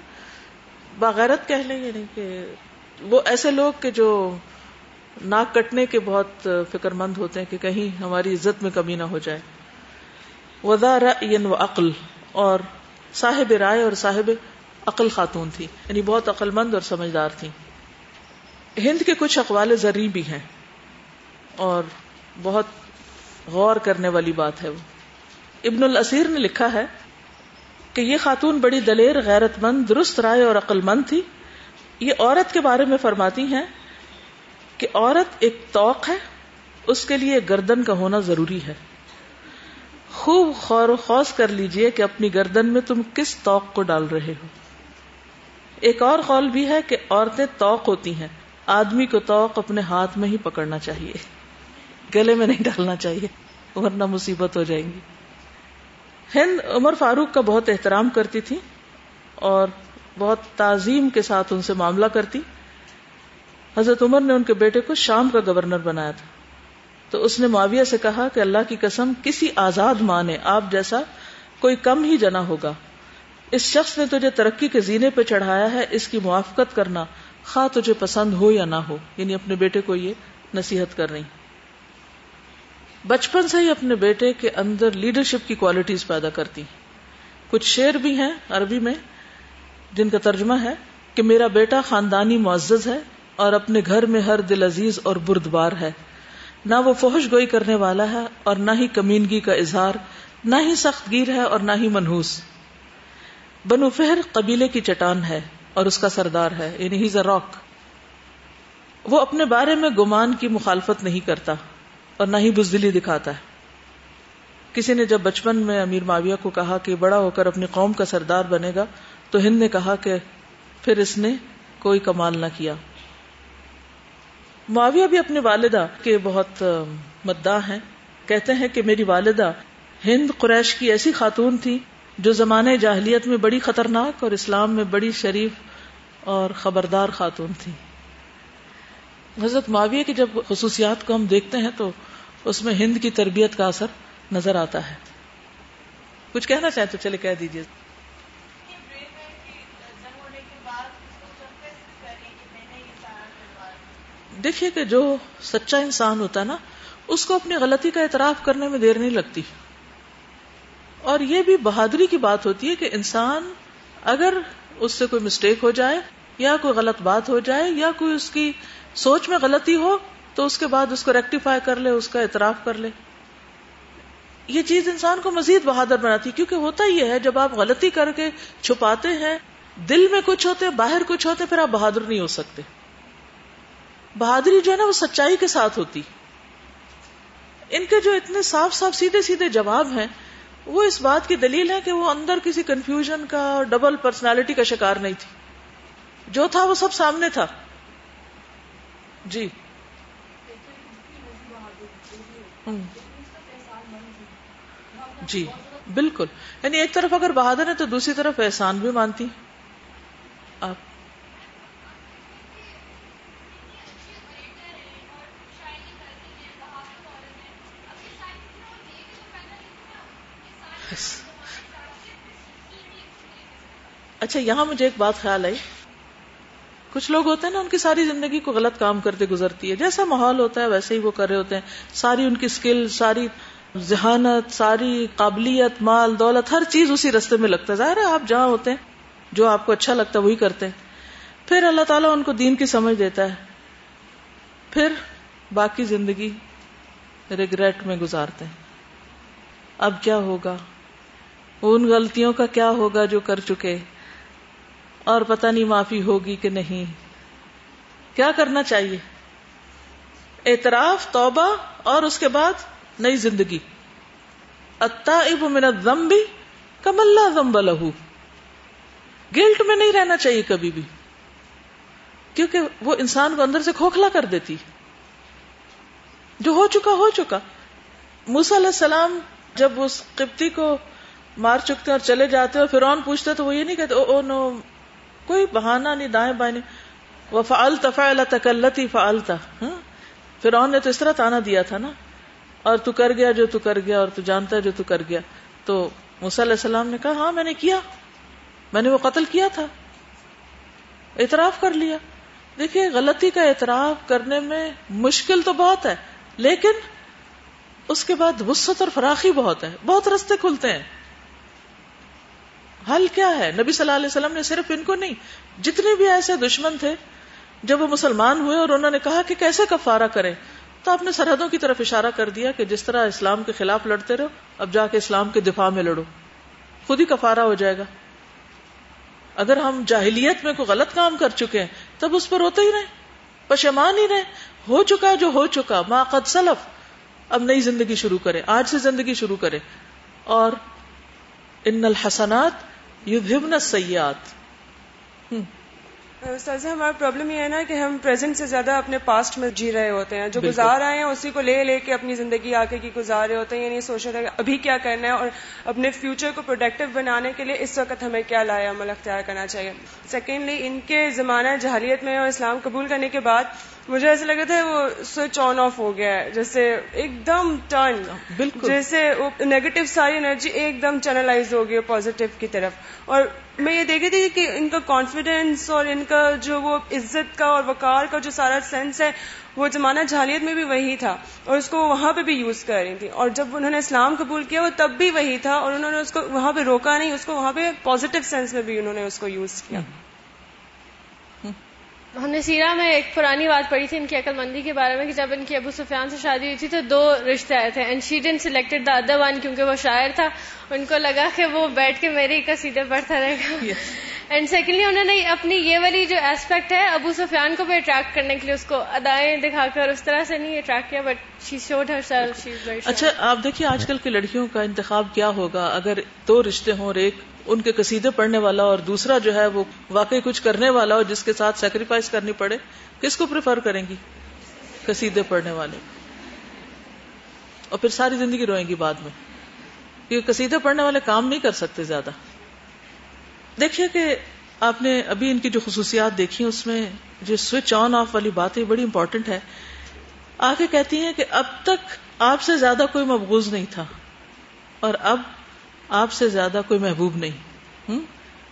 باغیرت کہہ لیں یعنی کہ وہ ایسے لوگ کہ جو ناک کٹنے کے بہت فکر مند ہوتے ہیں کہ کہیں ہماری عزت میں کمی نہ ہو جائے۔ وزا و عقل اور صاحب رائے اور صاحب عقل خاتون تھی یعنی بہت عقل مند اور سمجھدار تھی ہند کے کچھ اقوال زرعی بھی ہیں، اور بہت غور کرنے والی بات ہے وہ۔ ابن الاسیر نے لکھا ہے کہ یہ خاتون بڑی دلیر غیرت مند درست رائے اور عقل مند تھی۔ یہ عورت کے بارے میں فرماتی ہیں کہ عورت ایک توق ہے، اس کے لیے گردن کا ہونا ضروری ہے۔ خوب خور و خوص کر لیجیے کہ اپنی گردن میں تم کس توق کو ڈال رہے ہو۔ ایک اور قول بھی ہے کہ عورتیں توق ہوتی ہیں، آدمی کو توق اپنے ہاتھ میں ہی پکڑنا چاہیے۔ گلے میں نہیں ڈالنا چاہیے، ورنہ مصیبت ہو جائیں گی۔ ہند عمر فاروق کا بہت احترام کرتی تھی اور بہت تعظیم کے ساتھ ان سے معاملہ کرتی۔ حضرت عمر نے ان کے بیٹے کو شام کا گورنر بنایا تھا۔ تو اس نے معاویہ سے کہا کہ اللہ کی قسم کسی آزاد ماں نے آپ جیسا کوئی کم ہی جنا ہوگا۔ اس شخص نے تجھے ترقی کے زینے پہ چڑھایا ہے، اس کی موافقت کرنا خواہ تجھے پسند ہو یا نہ ہو۔ یعنی اپنے بیٹے کو یہ نصیحت کر رہی۔ بچپن سے ہی اپنے بیٹے کے اندر لیڈرشپ کی کوالٹیز پیدا کرتی۔ کچھ شعر بھی ہیں عربی میں جن کا ترجمہ ہے کہ میرا بیٹا خاندانی معزز ہے اور اپنے گھر میں ہر دل عزیز اور بردبار ہے۔ نہ وہ فوش گوئی کرنے والا ہے اور نہ ہی کمینگی کا اظہار، نہ ہی سخت گیر ہے اور نہ ہی منہوس۔ بنو فہر قبیلے کی چٹان ہے اور اس کا سردار ہے یعنی ہیز اے راک۔ وہ اپنے بارے میں گمان کی مخالفت نہیں کرتا اور نہ ہی بزدلی دکھاتا ہے۔ کسی نے جب بچپن میں امیر معاویہ کو کہا کہ بڑا ہو کر اپنی قوم کا سردار بنے گا، تو ہند نے کہا کہ پھر اس نے کوئی کمال نہ کیا۔ معاویہ بھی اپنی والدہ کے بہت مداح ہیں۔ کہتے ہیں کہ میری والدہ ہند قریش کی ایسی خاتون تھی جو زمانے جاہلیت میں بڑی خطرناک اور اسلام میں بڑی شریف اور خبردار خاتون تھی۔ حضرت معاویہ کی جب خصوصیات کو ہم دیکھتے ہیں تو اس میں ہند کی تربیت کا اثر نظر آتا ہے۔ کچھ کہنا چاہیں تو چلے کہہ دیجیے دیکھیے کہ جو سچا انسان ہوتا ہے نا، اس کو اپنی غلطی کا اعتراف کرنے میں دیر نہیں لگتی۔ اور یہ بھی بہادری کی بات ہوتی ہے کہ انسان اگر اس سے کوئی مسٹیک ہو جائے، یا کوئی غلط بات ہو جائے، یا کوئی اس کی سوچ میں غلطی ہو، تو اس کے بعد اس کو ریکٹیفائی کر لے، اس کا اعتراف کر لے۔ یہ چیز انسان کو مزید بہادر بناتی کیونکہ ہوتا یہ ہے، جب آپ غلطی کر کے چھپاتے ہیں، دل میں کچھ ہوتے، باہر کچھ ہوتے، پھر آپ بہادر نہیں ہو سکتے۔ بہادری جو ہے نا وہ سچائی کے ساتھ ہوتی۔ ان کے جو اتنے صاف صاف سیدھے سیدھے جواب ہیں، وہ اس بات کی دلیل ہے کہ وہ اندر کسی کنفیوژن کا ڈبل پرسنالٹی کا شکار نہیں تھی۔ جو تھا وہ سب سامنے تھا۔ جی۔ جی بالکل۔ یعنی ایک طرف اگر بہادر ہے تو دوسری طرف احسان بھی مانتی۔ آپ۔ اچھا یہاں مجھے ایک بات خیال آئی۔ کچھ لوگ ہوتے ہیں نا، ان کی ساری زندگی کو غلط کام کرتے گزرتی ہے۔ جیسا ماحول ہوتا ہے، ویسے ہی وہ کر رہے ہوتے ہیں۔ ساری ان کی اسکل ساری ذہانت، ساری قابلیت، مال، دولت، ہر چیز اسی رستے میں لگتا ہے۔ ظاہر ہے، آپ جہاں ہوتے ہیں، جو آپ کو اچھا لگتا ہے، وہی کرتے ہیں۔ پھر اللہ تعالیٰ ان کو دین کی سمجھ دیتا ہے۔ پھر باقی زندگی ریگریٹ میں گزارتے ہیں۔ اب کیا ہوگا؟ ان غلطیوں کا کیا ہوگا جو کر چکے؟ اور پتہ نہیں معافی ہوگی کہ نہیں۔ کیا کرنا چاہیے؟ اعتراف، توبہ اور اس کے بعد نئی زندگی۔ التائب من الذنب کم اللہ ذنب لہو گلٹ میں نہیں رہنا چاہیے کبھی بھی۔ کیونکہ وہ انسان کو اندر سے کھوکھلا کر دیتی۔ جو ہو چکا ہو چکا۔ موسیٰ علیہ السلام جب اس قبطی کو مار چکتے اور چلے جاتے اور فرعون پوچھتے تو وہ یہ نہیں کہتے او, او نو کوئی بہانا نہیں دائیں بائیں وہ فعلتا فعل تکلتی فعلتا فرعون نے تو اس طرح تانا دیا تھا نا۔ اور تو کر گیا جو تو کر گیا اور تو جانتا ہے جو تو کر گیا۔ تو موسیٰ علیہ السلام نے کہا ہاں میں نے کیا۔ میں نے وہ قتل کیا تھا۔ اعتراف کر لیا۔ دیکھیے غلطی کا اعتراف کرنے میں مشکل تو بہت ہے لیکن اس کے بعد وسط اور فراخی بہت ہے۔ بہت رستے کھلتے ہیں۔ حل کیا ہے؟ نبی صلی اللہ علیہ وسلم نے صرف ان کو نہیں، جتنے بھی ایسے دشمن تھے، جب وہ مسلمان ہوئے اور انہوں نے کہا کہ کیسے کفارہ کرے تو آپ نے سرحدوں کی طرف اشارہ کر دیا کہ جس طرح اسلام کے خلاف لڑتے رہو، اب جا کے اسلام کے دفاع میں لڑو۔ خود ہی کفارہ ہو جائے گا۔ اگر ہم جاہلیت میں کوئی غلط کام کر چکے ہیں، تب اس پر ہوتے ہی رہے پشمان ہی رہے ہو چکا جو ہو چکا، ما قد سلف۔ اب نئی زندگی شروع کرے آج سے زندگی شروع کرے اور ان الحسنات یو سیات استاذ ہمارا پرابلم یہ ہے نا کہ ہم پریزنٹ سے زیادہ اپنے پاسٹ میں جی رہے ہوتے ہیں۔ جو گزار آئے ہیں اسی کو لے لے کے اپنی زندگی آگے کی گزار رہے ہوتے ہیں۔ یعنی سوچ رہے ہیں ابھی کیا کرنا ہے اور اپنے فیوچر کو پروڈکٹیو بنانے کے لیے اس وقت ہمیں کیا لایا عمل اختیار کرنا چاہیے۔ سیکنڈلی ان کے زمانہ جہلیت میں اور اسلام قبول کرنے کے بعد مجھے ایسا لگا تھا وہ سوئچ آن آف ہو گیا ہے جیسے ایک دم ٹرن بالکل۔ جیسے نیگیٹو ساری انرجی ایک دم چینلائز ہو گئی پازیٹو کی طرف۔ اور میں یہ دیکھ رہی تھی کہ ان کا کانفیڈینس اور ان کا جو وہ عزت کا اور وقار کا جو سارا سینس ہے وہ زمانہ جہالیت میں بھی وہی تھا۔ اور اس کو وہاں پہ بھی یوز کر رہی تھی اور جب انہوں نے اسلام قبول کیا وہ تب بھی وہی تھا اور انہوں نے اس کو وہاں پہ روکا نہیں اس کو وہاں پہ پازیٹو سینس میں بھی انہوں نے اس کو یوز کیا۔ ہم نے سیرا میں ایک پرانی بات پڑھی تھی ان کی عقل مندی کے بارے میں کہ جب ان کی ابو سفیان سے شادی ہوئی تھی تو دو رشتے آئے تھے and she done selected the other one کیونکہ وہ شاعر تھا۔ ان کو لگا کہ وہ بیٹھ کے میرے ہی قصیدے پڑھتا رہے گا۔ اینڈ سیکنڈلی انہوں نے اپنی یہ والی جو ایسپیکٹ ہے ابو سفیان کو بھی اٹریکٹ کرنے کے لیے اس کو ادائیں دکھا کر اس طرح سے نہیں اٹریکٹ کیا but she showed herself اچھا آپ دیکھیے آج کل کی لڑکیوں کا انتخاب کیا ہوگا؟ اگر دو رشتے ہوں اور ایک ان کے قصیدے پڑھنے والا اور دوسرا جو ہے وہ واقعی کچھ کرنے والا اور جس کے ساتھ سیکریفائس کرنی پڑے، کس کو پریفر کریں گی؟ قصیدے پڑھنے والے۔ اور پھر ساری زندگی روئیں گی بعد میں۔ کیونکہ قصیدے پڑھنے والے کام نہیں کر سکتے زیادہ۔ دیکھیے کہ آپ نے ابھی ان کی جو خصوصیات دیکھی، اس میں جو سوئچ آن آف والی بات ہے بڑی امپورٹنٹ ہے۔ آگے کہتی ہیں کہ اب تک آپ سے زیادہ کوئی مقبوض نہیں تھا۔ اور اب آپ سے زیادہ کوئی محبوب نہیں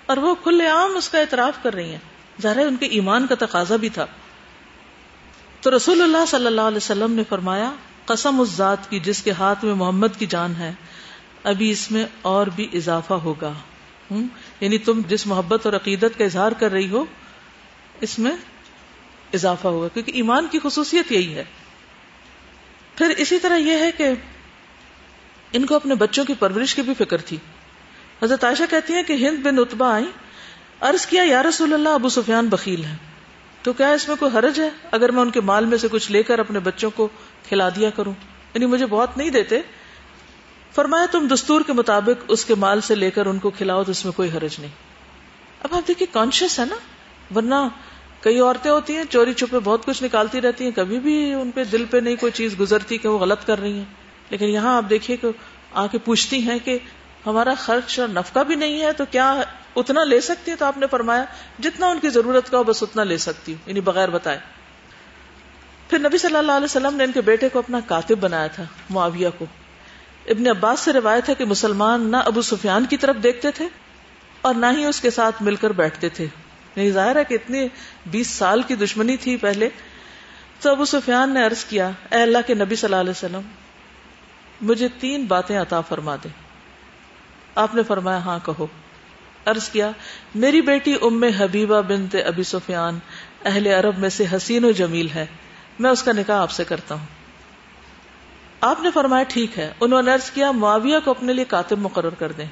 اور وہ کھلے عام اس کا اعتراف کر رہی ہیں۔ ظاہر ان کے ایمان کا تقاضا بھی تھا۔ تو رسول اللہ صلی اللہ علیہ وسلم نے فرمایا، قسم اس ذات کی جس کے ہاتھ میں محمد کی جان ہے۔ ابھی اس میں اور بھی اضافہ ہوگا۔ یعنی تم جس محبت اور عقیدت کا اظہار کر رہی ہو، اس میں اضافہ ہوگا۔ کیونکہ ایمان کی خصوصیت یہی ہے۔ پھر اسی طرح یہ ہے کہ ان کو اپنے بچوں کی پرورش کی بھی فکر تھی۔ حضرت عائشہ کہتی ہیں کہ ہند بن اتبا آئی عرض کیا، یا رسول اللہ، ابو سفیان بخیل ہے تو کیا اس میں کوئی حرج ہے؟ اگر میں ان کے مال میں سے کچھ لے کر اپنے بچوں کو کھلا دیا کروں۔ یعنی مجھے بہت نہیں دیتے۔ فرمایا، تم دستور کے مطابق اس کے مال سے لے کر ان کو کھلاؤ، تو اس میں کوئی حرج نہیں۔ اب آپ دیکھیے کانشیس ہے نا۔ ورنہ کئی عورتیں ہوتی ہیں، چوری چھپے بہت کچھ نکالتی رہتی ہیں۔ کبھی بھی ان پہ دل پہ نہیں کوئی چیز گزرتی کہ وہ غلط کر رہی ہیں۔ لیکن یہاں آپ دیکھیے کہ آ کے پوچھتی ہیں کہ ہمارا خرچ اور نفقہ بھی نہیں ہے تو کیا اتنا لے سکتی ہے تو آپ نے فرمایا، جتنا ان کی ضرورت کا ہو، بس اتنا لے سکتی ہوں یعنی بغیر بتائے۔ پھر نبی صلی اللہ علیہ وسلم نے ان کے بیٹے کو اپنا کاتب بنایا تھا، معاویہ کو۔ ابن عباس سے روایت ہے کہ مسلمان نہ ابو سفیان کی طرف دیکھتے تھے اور نہ ہی اس کے ساتھ مل کر بیٹھتے تھے۔ نہیں ظاہر ہے کہ اتنی بیس سال کی دشمنی تھی پہلے۔ تو ابو سفیان نے عرض کیا، اے اللہ کے نبی صلی اللہ علیہ وسلم مجھے تین باتیں عطا فرما دے۔ آپ نے فرمایا ہاں کہو۔ عرض کیا، میری بیٹی ام حبیبہ بنت ابی سفیان اہل عرب میں سے حسین و جمیل ہے۔ میں اس کا نکاح آپ سے کرتا ہوں۔ آپ نے فرمایا، ٹھیک ہے۔ انہوں نے عرض کیا، معاویہ کو اپنے لیے کاتب مقرر کر دیں۔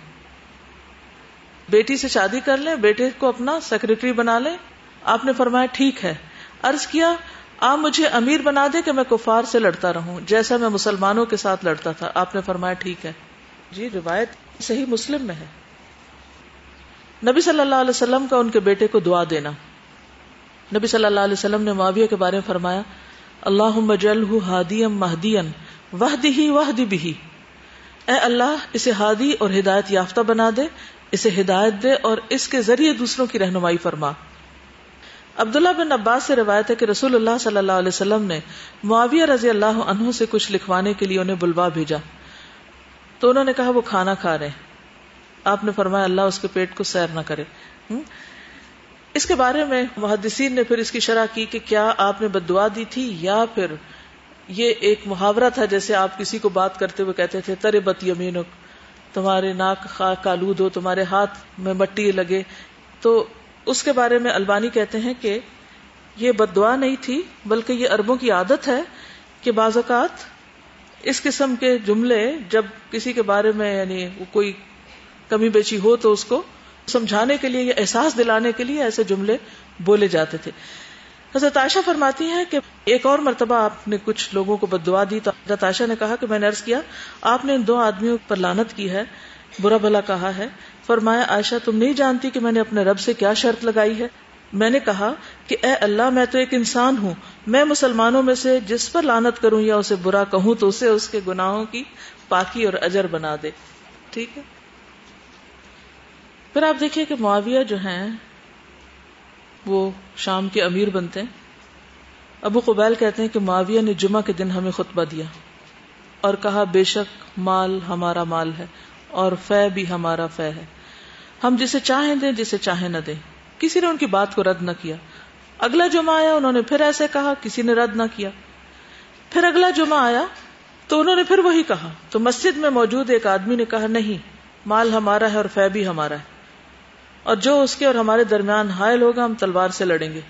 بیٹی سے شادی کر لیں، بیٹے کو اپنا سیکرٹری بنا لیں۔ آپ نے فرمایا، ٹھیک ہے۔ عرض کیا آپ مجھے امیر بنا دے کہ میں کفار سے لڑتا رہوں، جیسا میں مسلمانوں کے ساتھ لڑتا تھا۔ آپ نے فرمایا، ٹھیک ہے۔ جی روایت صحیح مسلم میں ہے۔ نبی صلی اللہ علیہ وسلم کا ان کے بیٹے کو دعا دینا۔ نبی صلی اللہ علیہ وسلم نے معاویہ کے بارے میں فرمایا اللہ مجل ہادیم مہدین وحد ہی وحد بھی اے اللہ، اسے ہادی اور ہدایت یافتہ بنا دے، اسے ہدایت دے اور اس کے ذریعے دوسروں کی رہنمائی فرما۔ عبداللہ بن عباس سے روایت ہے کہ رسول اللہ صلی اللہ علیہ وسلم نے معاویہ رضی اللہ عنہ سے کچھ لکھوانے کے لیے انہیں بلوا بھیجا۔ تو انہوں نے کہا وہ کھانا کھا رہے آپ نے فرمایا اللہ اس کے پیٹ کو سیر نہ کرے۔ اس کے بارے میں محدثین نے پھر اس کی شرح کی کہ کیا آپ نے بدعا دی تھی یا پھر یہ ایک محاورہ تھا جیسے آپ کسی کو بات کرتے ہوئے کہتے تھے ترے بت یمینک، تمہارے ناک خاک کالود ہو، تمہارے ہاتھ میں مٹی لگے۔ تو اس کے بارے میں البانی کہتے ہیں کہ یہ بد دعا نہیں تھی، بلکہ یہ اربوں کی عادت ہے کہ بعض اوقات اس قسم کے جملے جب کسی کے بارے میں یعنی کوئی کمی بیچی ہو تو اس کو سمجھانے کے لیے یا احساس دلانے کے لیے ایسے جملے بولے جاتے تھے۔ حضرت عائشہ فرماتی ہیں کہ ایک اور مرتبہ آپ نے کچھ لوگوں کو بد دعا دی تو حضرت عائشہ نے کہا کہ میں نے عرض کیا، آپ نے ان دو آدمیوں پر لانت کی ہے، برا بھلا کہا ہے۔ فرمایا، عائشہ، تم نہیں جانتی کہ میں نے اپنے رب سے کیا شرط لگائی ہے؟ میں نے کہا کہ اے اللہ، میں تو ایک انسان ہوں۔ میں مسلمانوں میں سے جس پر لانت کروں یا اسے برا کہوں تو اسے اس کے گناہوں کی پاکی اور اجر بنا دے۔ ٹھیک ہے؟ پھر آپ دیکھیے کہ معاویہ جو ہیں، وہ شام کے امیر بنتے ہیں۔ ابو قبیل کہتے ہیں کہ معاویہ نے جمعہ کے دن ہمیں خطبہ دیا اور کہا، بے شک مال ہمارا مال ہے اور فے بھی ہمارا فے ہے۔ ہم جسے چاہیں دیں، جسے چاہیں نہ دیں۔ کسی نے ان کی بات کو رد نہ کیا۔ اگلا جمعہ آیا، انہوں نے پھر ایسے کہا، کسی نے رد نہ کیا۔ پھر اگلا جمعہ آیا، تو انہوں نے پھر وہی کہا۔ تو مسجد میں موجود ایک آدمی نے کہا، نہیں، مال ہمارا ہے اور فے بھی ہمارا ہے۔ اور جو اس کے اور ہمارے درمیان حائل ہوگا، ہم تلوار سے لڑیں گے۔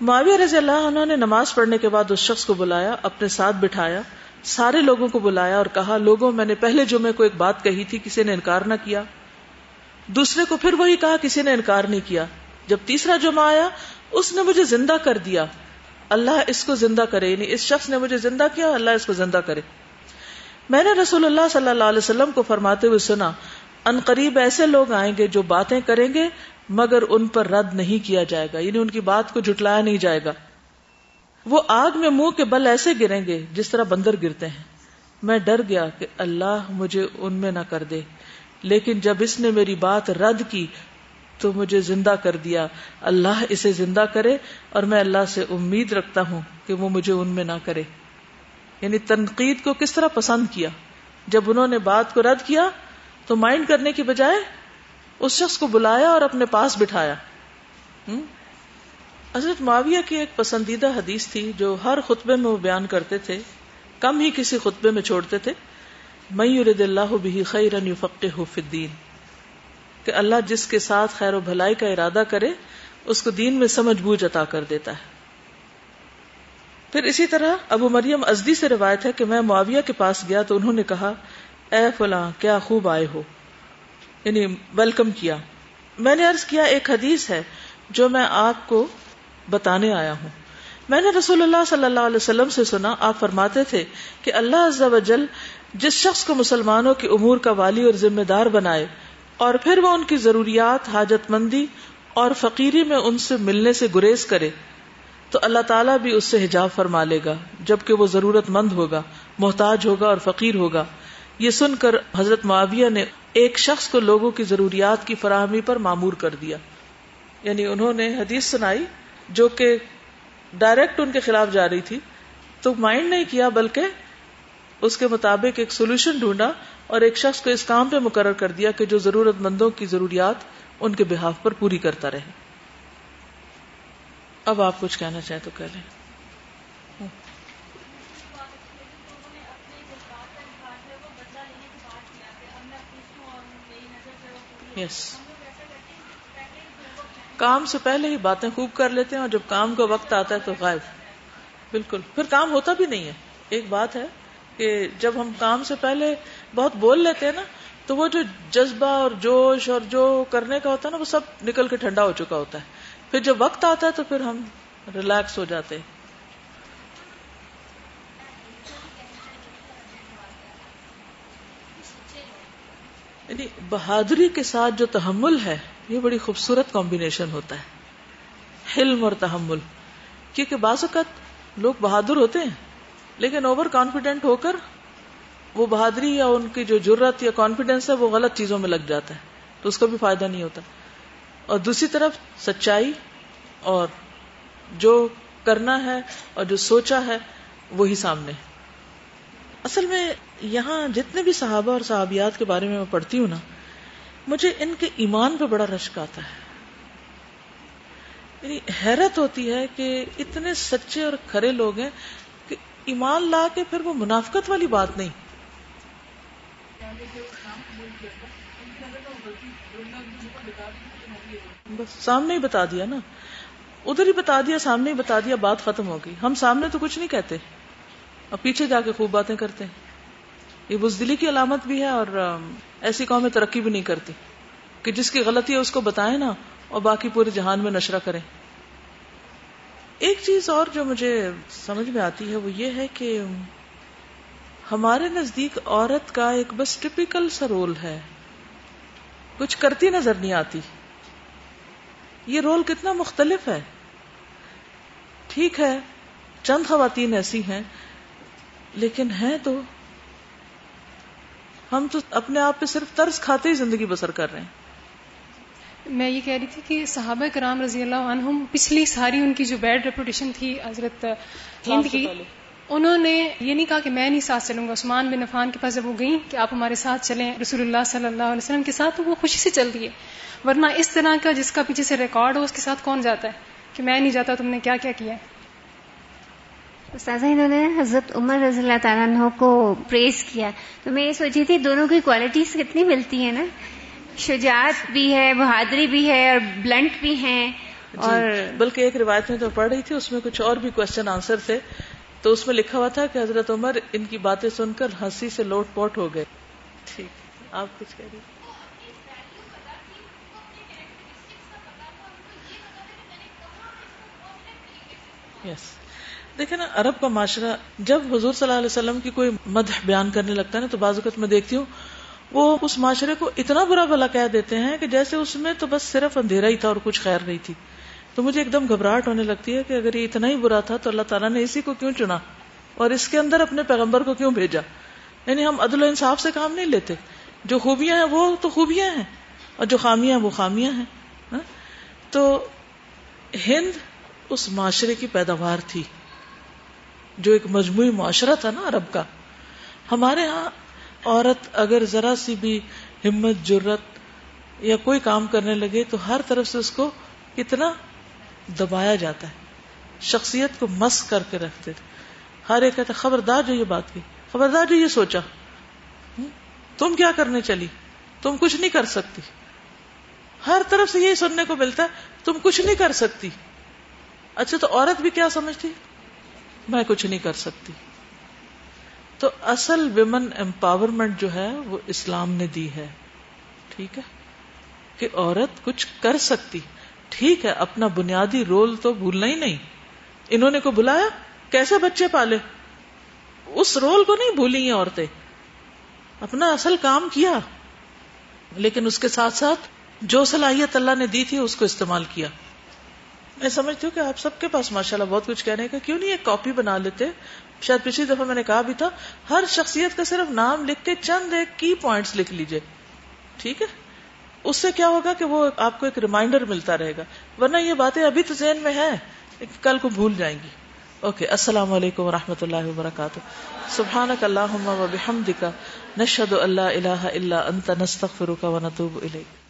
معاویہ رضی اللہ عنہ نے نماز پڑھنے کے بعد اس شخص کو بلایا، اپنے ساتھ بٹھایا، سارے لوگوں کو بلایا اور کہا، لوگوں، میں نے پہلے جمعے کو ایک بات کہی تھی، کسی نے انکار نہ کیا۔ دوسرے کو پھر وہی کہا، کسی نے انکار نہیں کیا۔ جب تیسرا جمعہ آیا، اس نے مجھے زندہ کر دیا۔ اللہ اس کو زندہ کرے یعنی اس شخص نے مجھے زندہ کیا، اللہ اس کو زندہ کرے۔ میں نے رسول اللہ صلی اللہ علیہ وسلم کو فرماتے ہوئے سنا، ان قریب ایسے لوگ آئیں گے جو باتیں کریں گے، مگر ان پر رد نہیں کیا جائے گا۔ یعنی ان کی بات کو جٹلایا نہیں جائے گا۔ وہ آگ میں منہ کے بل ایسے گریں گے جس طرح بندر گرتے ہیں۔ میں ڈر گیا کہ اللہ مجھے ان میں نہ کر دے۔ لیکن جب اس نے میری بات رد کی تو مجھے زندہ کر دیا۔ اللہ اسے زندہ کرے اور میں اللہ سے امید رکھتا ہوں کہ وہ مجھے ان میں نہ کرے۔ یعنی تنقید کو کس طرح پسند کیا؟ جب انہوں نے بات کو رد کیا تو مائنڈ کرنے کی بجائے اس شخص کو بلایا اور اپنے پاس بٹھایا۔ حضرت معاویہ کی ایک پسندیدہ حدیث تھی جو ہر خطبے میں وہ بیان کرتے تھے، کم ہی کسی خطبے میں چھوڑتے تھے۔ میں یرد اللہ بھی خیر فق الدین، کہ اللہ جس کے ساتھ خیر و بھلائی کا ارادہ کرے، اس کو دین میں سمجھ بوجھ عطا کر دیتا ہے۔ پھر اسی طرح ابو مریم ازدی سے روایت ہے کہ میں معاویہ کے پاس گیا تو انہوں نے کہا، اے فلاں، کیا خوب آئے ہو؟ یعنی ویلکم کیا۔ میں نے عرض کیا، ایک حدیث ہے جو میں آپ کو بتانے آیا ہوں۔ میں نے رسول اللہ صلی اللہ علیہ وسلم سے سنا، آپ فرماتے تھے کہ اللہ عز و جل جس شخص کو مسلمانوں کی امور کا والی اور ذمہ دار بنائے اور پھر وہ ان کی ضروریات، حاجت مندی اور فقیری میں ان سے ملنے سے گریز کرے، تو اللہ تعالیٰ بھی اس سے حجاب فرما لے گا، جبکہ وہ ضرورت مند ہوگا، محتاج ہوگا اور فقیر ہوگا۔ یہ سن کر حضرت معاویہ نے ایک شخص کو لوگوں کی ضروریات کی فراہمی پر معمور کر دیا۔ یعنی انہوں نے حدیث سنائی جو کہ ڈائریکٹ ان کے خلاف جا رہی تھی۔ تو مائنڈ نہیں کیا، بلکہ اس کے مطابق ایک سولوشن ڈھونڈا اور ایک شخص کو اس کام پہ مقرر کر دیا کہ جو ضرورت مندوں کی ضروریات ان کے بحاف پر پوری کرتا رہے۔ اب آپ کچھ کہنا چاہیں تو کہہ لیں۔ یس کام سے پہلے ہی باتیں خوب کر لیتے ہیں اور جب کام کا وقت آتا ہے تو غائب۔ بالکل۔ پھر کام ہوتا بھی نہیں ہے۔ ایک بات ہے کہ جب ہم کام سے پہلے بہت بول لیتے ہیں نا، تو وہ جو جذبہ اور جوش اور جو کرنے کا ہوتا ہے نا، وہ سب نکل کے ٹھنڈا ہو چکا ہوتا ہے۔ پھر جب وقت آتا ہے تو پھر ہم ریلیکس ہو جاتے ہیں۔ یعنی بہادری کے ساتھ جو تحمل ہے، یہ بڑی خوبصورت کمبینیشن ہوتا ہے۔ حلم اور تحمل۔ کیونکہ بعض اوقات لوگ بہادر ہوتے ہیں۔ لیکن اوور کانفیڈینٹ ہو کر وہ بہادری یا ان کی جو ضرورت یا کانفیڈینس ہے وہ غلط چیزوں میں لگ جاتا ہے، تو اس کا بھی فائدہ نہیں ہوتا۔ اور دوسری طرف سچائی اور جو کرنا ہے اور جو سوچا ہے وہی سامنے۔ اصل میں یہاں جتنے بھی صحابہ اور صحابیات کے بارے میں میں پڑھتی ہوں نا، مجھے ان کے ایمان پہ بڑا رشک آتا ہے۔ یعنی حیرت ہوتی ہے کہ اتنے سچے اور کھرے لوگ ہیں ایمان لا کے پھر وہ منافقت والی بات نہیں۔ بس سامنے ہی بتا دیا نا۔ ادھر ہی بتا دیا، سامنے ہی بتا دیا، بات ختم ہو گئی۔ ہم سامنے تو کچھ نہیں کہتے۔ اور پیچھے جا کے خوب باتیں کرتے ہیں۔ یہ بزدلی کی علامت بھی ہے اور ایسی قومیں ترقی بھی نہیں کرتی۔ کہ جس کی غلطی ہے اس کو بتائیں نا اور باقی پورے جہان میں نشرہ کریں۔ ایک چیز اور جو مجھے سمجھ میں آتی ہے وہ یہ ہے کہ ہمارے نزدیک عورت کا ایک بس ٹپیکل سا رول ہے۔ کچھ کرتی نظر نہیں آتی۔ یہ رول کتنا مختلف ہے۔ ٹھیک ہے، چند خواتین ایسی ہیں، لیکن ہیں تو ہم تو اپنے آپ پہ صرف طرز کھاتے ہی زندگی بسر کر رہے ہیں۔ میں یہ کہہ رہی تھی کہ صحابہ کرام رضی اللہ عنہم پچھلی ساری ان کی جو بیڈ ریپوٹیشن تھی حضرت ہند کی انہوں نے یہ نہیں کہا کہ میں نہیں ساتھ چلوں گا عثمان بن عفان کے پاس جب وہ گئی کہ آپ ہمارے ساتھ چلیں رسول اللہ صلی اللہ علیہ وسلم کے ساتھ تو وہ خوشی سے چل دیے۔ ورنہ اس طرح کا جس کا پیچھے سے ریکارڈ ہو اس کے ساتھ کون جاتا ہے کہ میں نہیں جاتا تم نے کیا کیا کیا؟ استاذہ انہوں نے حضرت عمر رضی اللہ تعالیٰ عنہ کو پریز کیا۔ تو میں یہ سوچی تھی دونوں کی کوالٹیز کتنی ملتی ہیں نا؟ شجاعت بھی ہے بہادری بھی ہے اور بلنٹ بھی ہیں جی، اور بلکہ ایک روایت میں تو پڑھ رہی تھی اس میں کچھ اور بھی کوشچن آنسر تھے۔ تو اس میں لکھا ہوا تھا کہ حضرت عمر ان کی باتیں سن کر ہنسی سے لوٹ پوٹ ہو گئے۔ ٹھیک۔ آپ کچھ کہہ رہی یس دیکھیں نا عرب کا معاشرہ جب حضور صلی اللہ علیہ وسلم کی کوئی مدح بیان کرنے لگتا ہے نا تو بعض اوقات میں دیکھتی ہوں وہ اس معاشرے کو اتنا برا بلا کہہ دیتے ہیں کہ جیسے اس میں تو بس صرف اندھیرا ہی تھا اور کچھ خیر نہیں تھی۔ تو مجھے ایک دم گھبراہٹ ہونے لگتی ہے کہ اگر یہ اتنا ہی برا تھا تو اللہ تعالیٰ نے اسی کو کیوں چنا اور اس کے اندر اپنے پیغمبر کو کیوں بھیجا؟ یعنی ہم عدل و انصاف سے کام نہیں لیتے۔ جو خوبیاں ہیں وہ تو خوبیاں ہیں اور جو خامیاں وہ خامیاں ہیں۔ ہاں؟ تو ہند اس معاشرے کی پیداوار تھی۔ جو ایک مجموعی معاشرہ تھا نا عرب کا۔ ہمارے ہاں عورت اگر ذرا سی بھی ہمت جرت یا کوئی کام کرنے لگے تو ہر طرف سے اس کو کتنا دبایا جاتا ہے۔ شخصیت کو مس کر کے رکھتے تھے۔ ہر ایک کہتا خبردار جو یہ بات کی، خبردار جو یہ سوچا۔ تم کیا کرنے چلی؟ تم کچھ نہیں کر سکتی۔ ہر طرف سے یہی سننے کو ملتا ہے، تم کچھ نہیں کر سکتی۔ اچھا تو عورت بھی کیا سمجھتی؟ میں کچھ نہیں کر سکتی۔ تو اصل ویمن امپاورمنٹ جو ہے وہ اسلام نے دی ہے۔ ٹھیک ہے؟ کہ عورت کچھ کر سکتی۔ ٹھیک ہے، اپنا بنیادی رول تو بھولنا ہی نہیں۔ انہوں نے کو بلایا؟ کیسے بچے پالے؟ اس رول کو نہیں بھولی ہیں عورتیں۔ اپنا اصل کام کیا۔ لیکن اس کے ساتھ ساتھ جو صلاحیت اللہ نے دی تھی اس کو استعمال کیا۔ میں سمجھتی ہوں کہ آپ سب کے پاس ماشاء اللہ بہت کچھ کہنے کا کیوں نہیں ایک کاپی بنا لیتے۔ شاید پچھلی دفعہ میں نے کہا بھی تھا، ہر شخصیت کا صرف نام لکھ کے چند ایک کی پوائنٹس لکھ لیجیے۔ ٹھیک ہے؟ اس سے کیا ہوگا کہ وہ آپ کو ایک ریمائنڈر ملتا رہے گا۔ ورنہ یہ باتیں ابھی تو ذہن میں ہے کل کو بھول جائیں گی۔ اوکے، السلام علیکم و اللہ وبرکاتہ۔ سبحانک اللہم و بحمدک، نشہد اللہ الہ الا انت، نستغفرک و نتوب الیک۔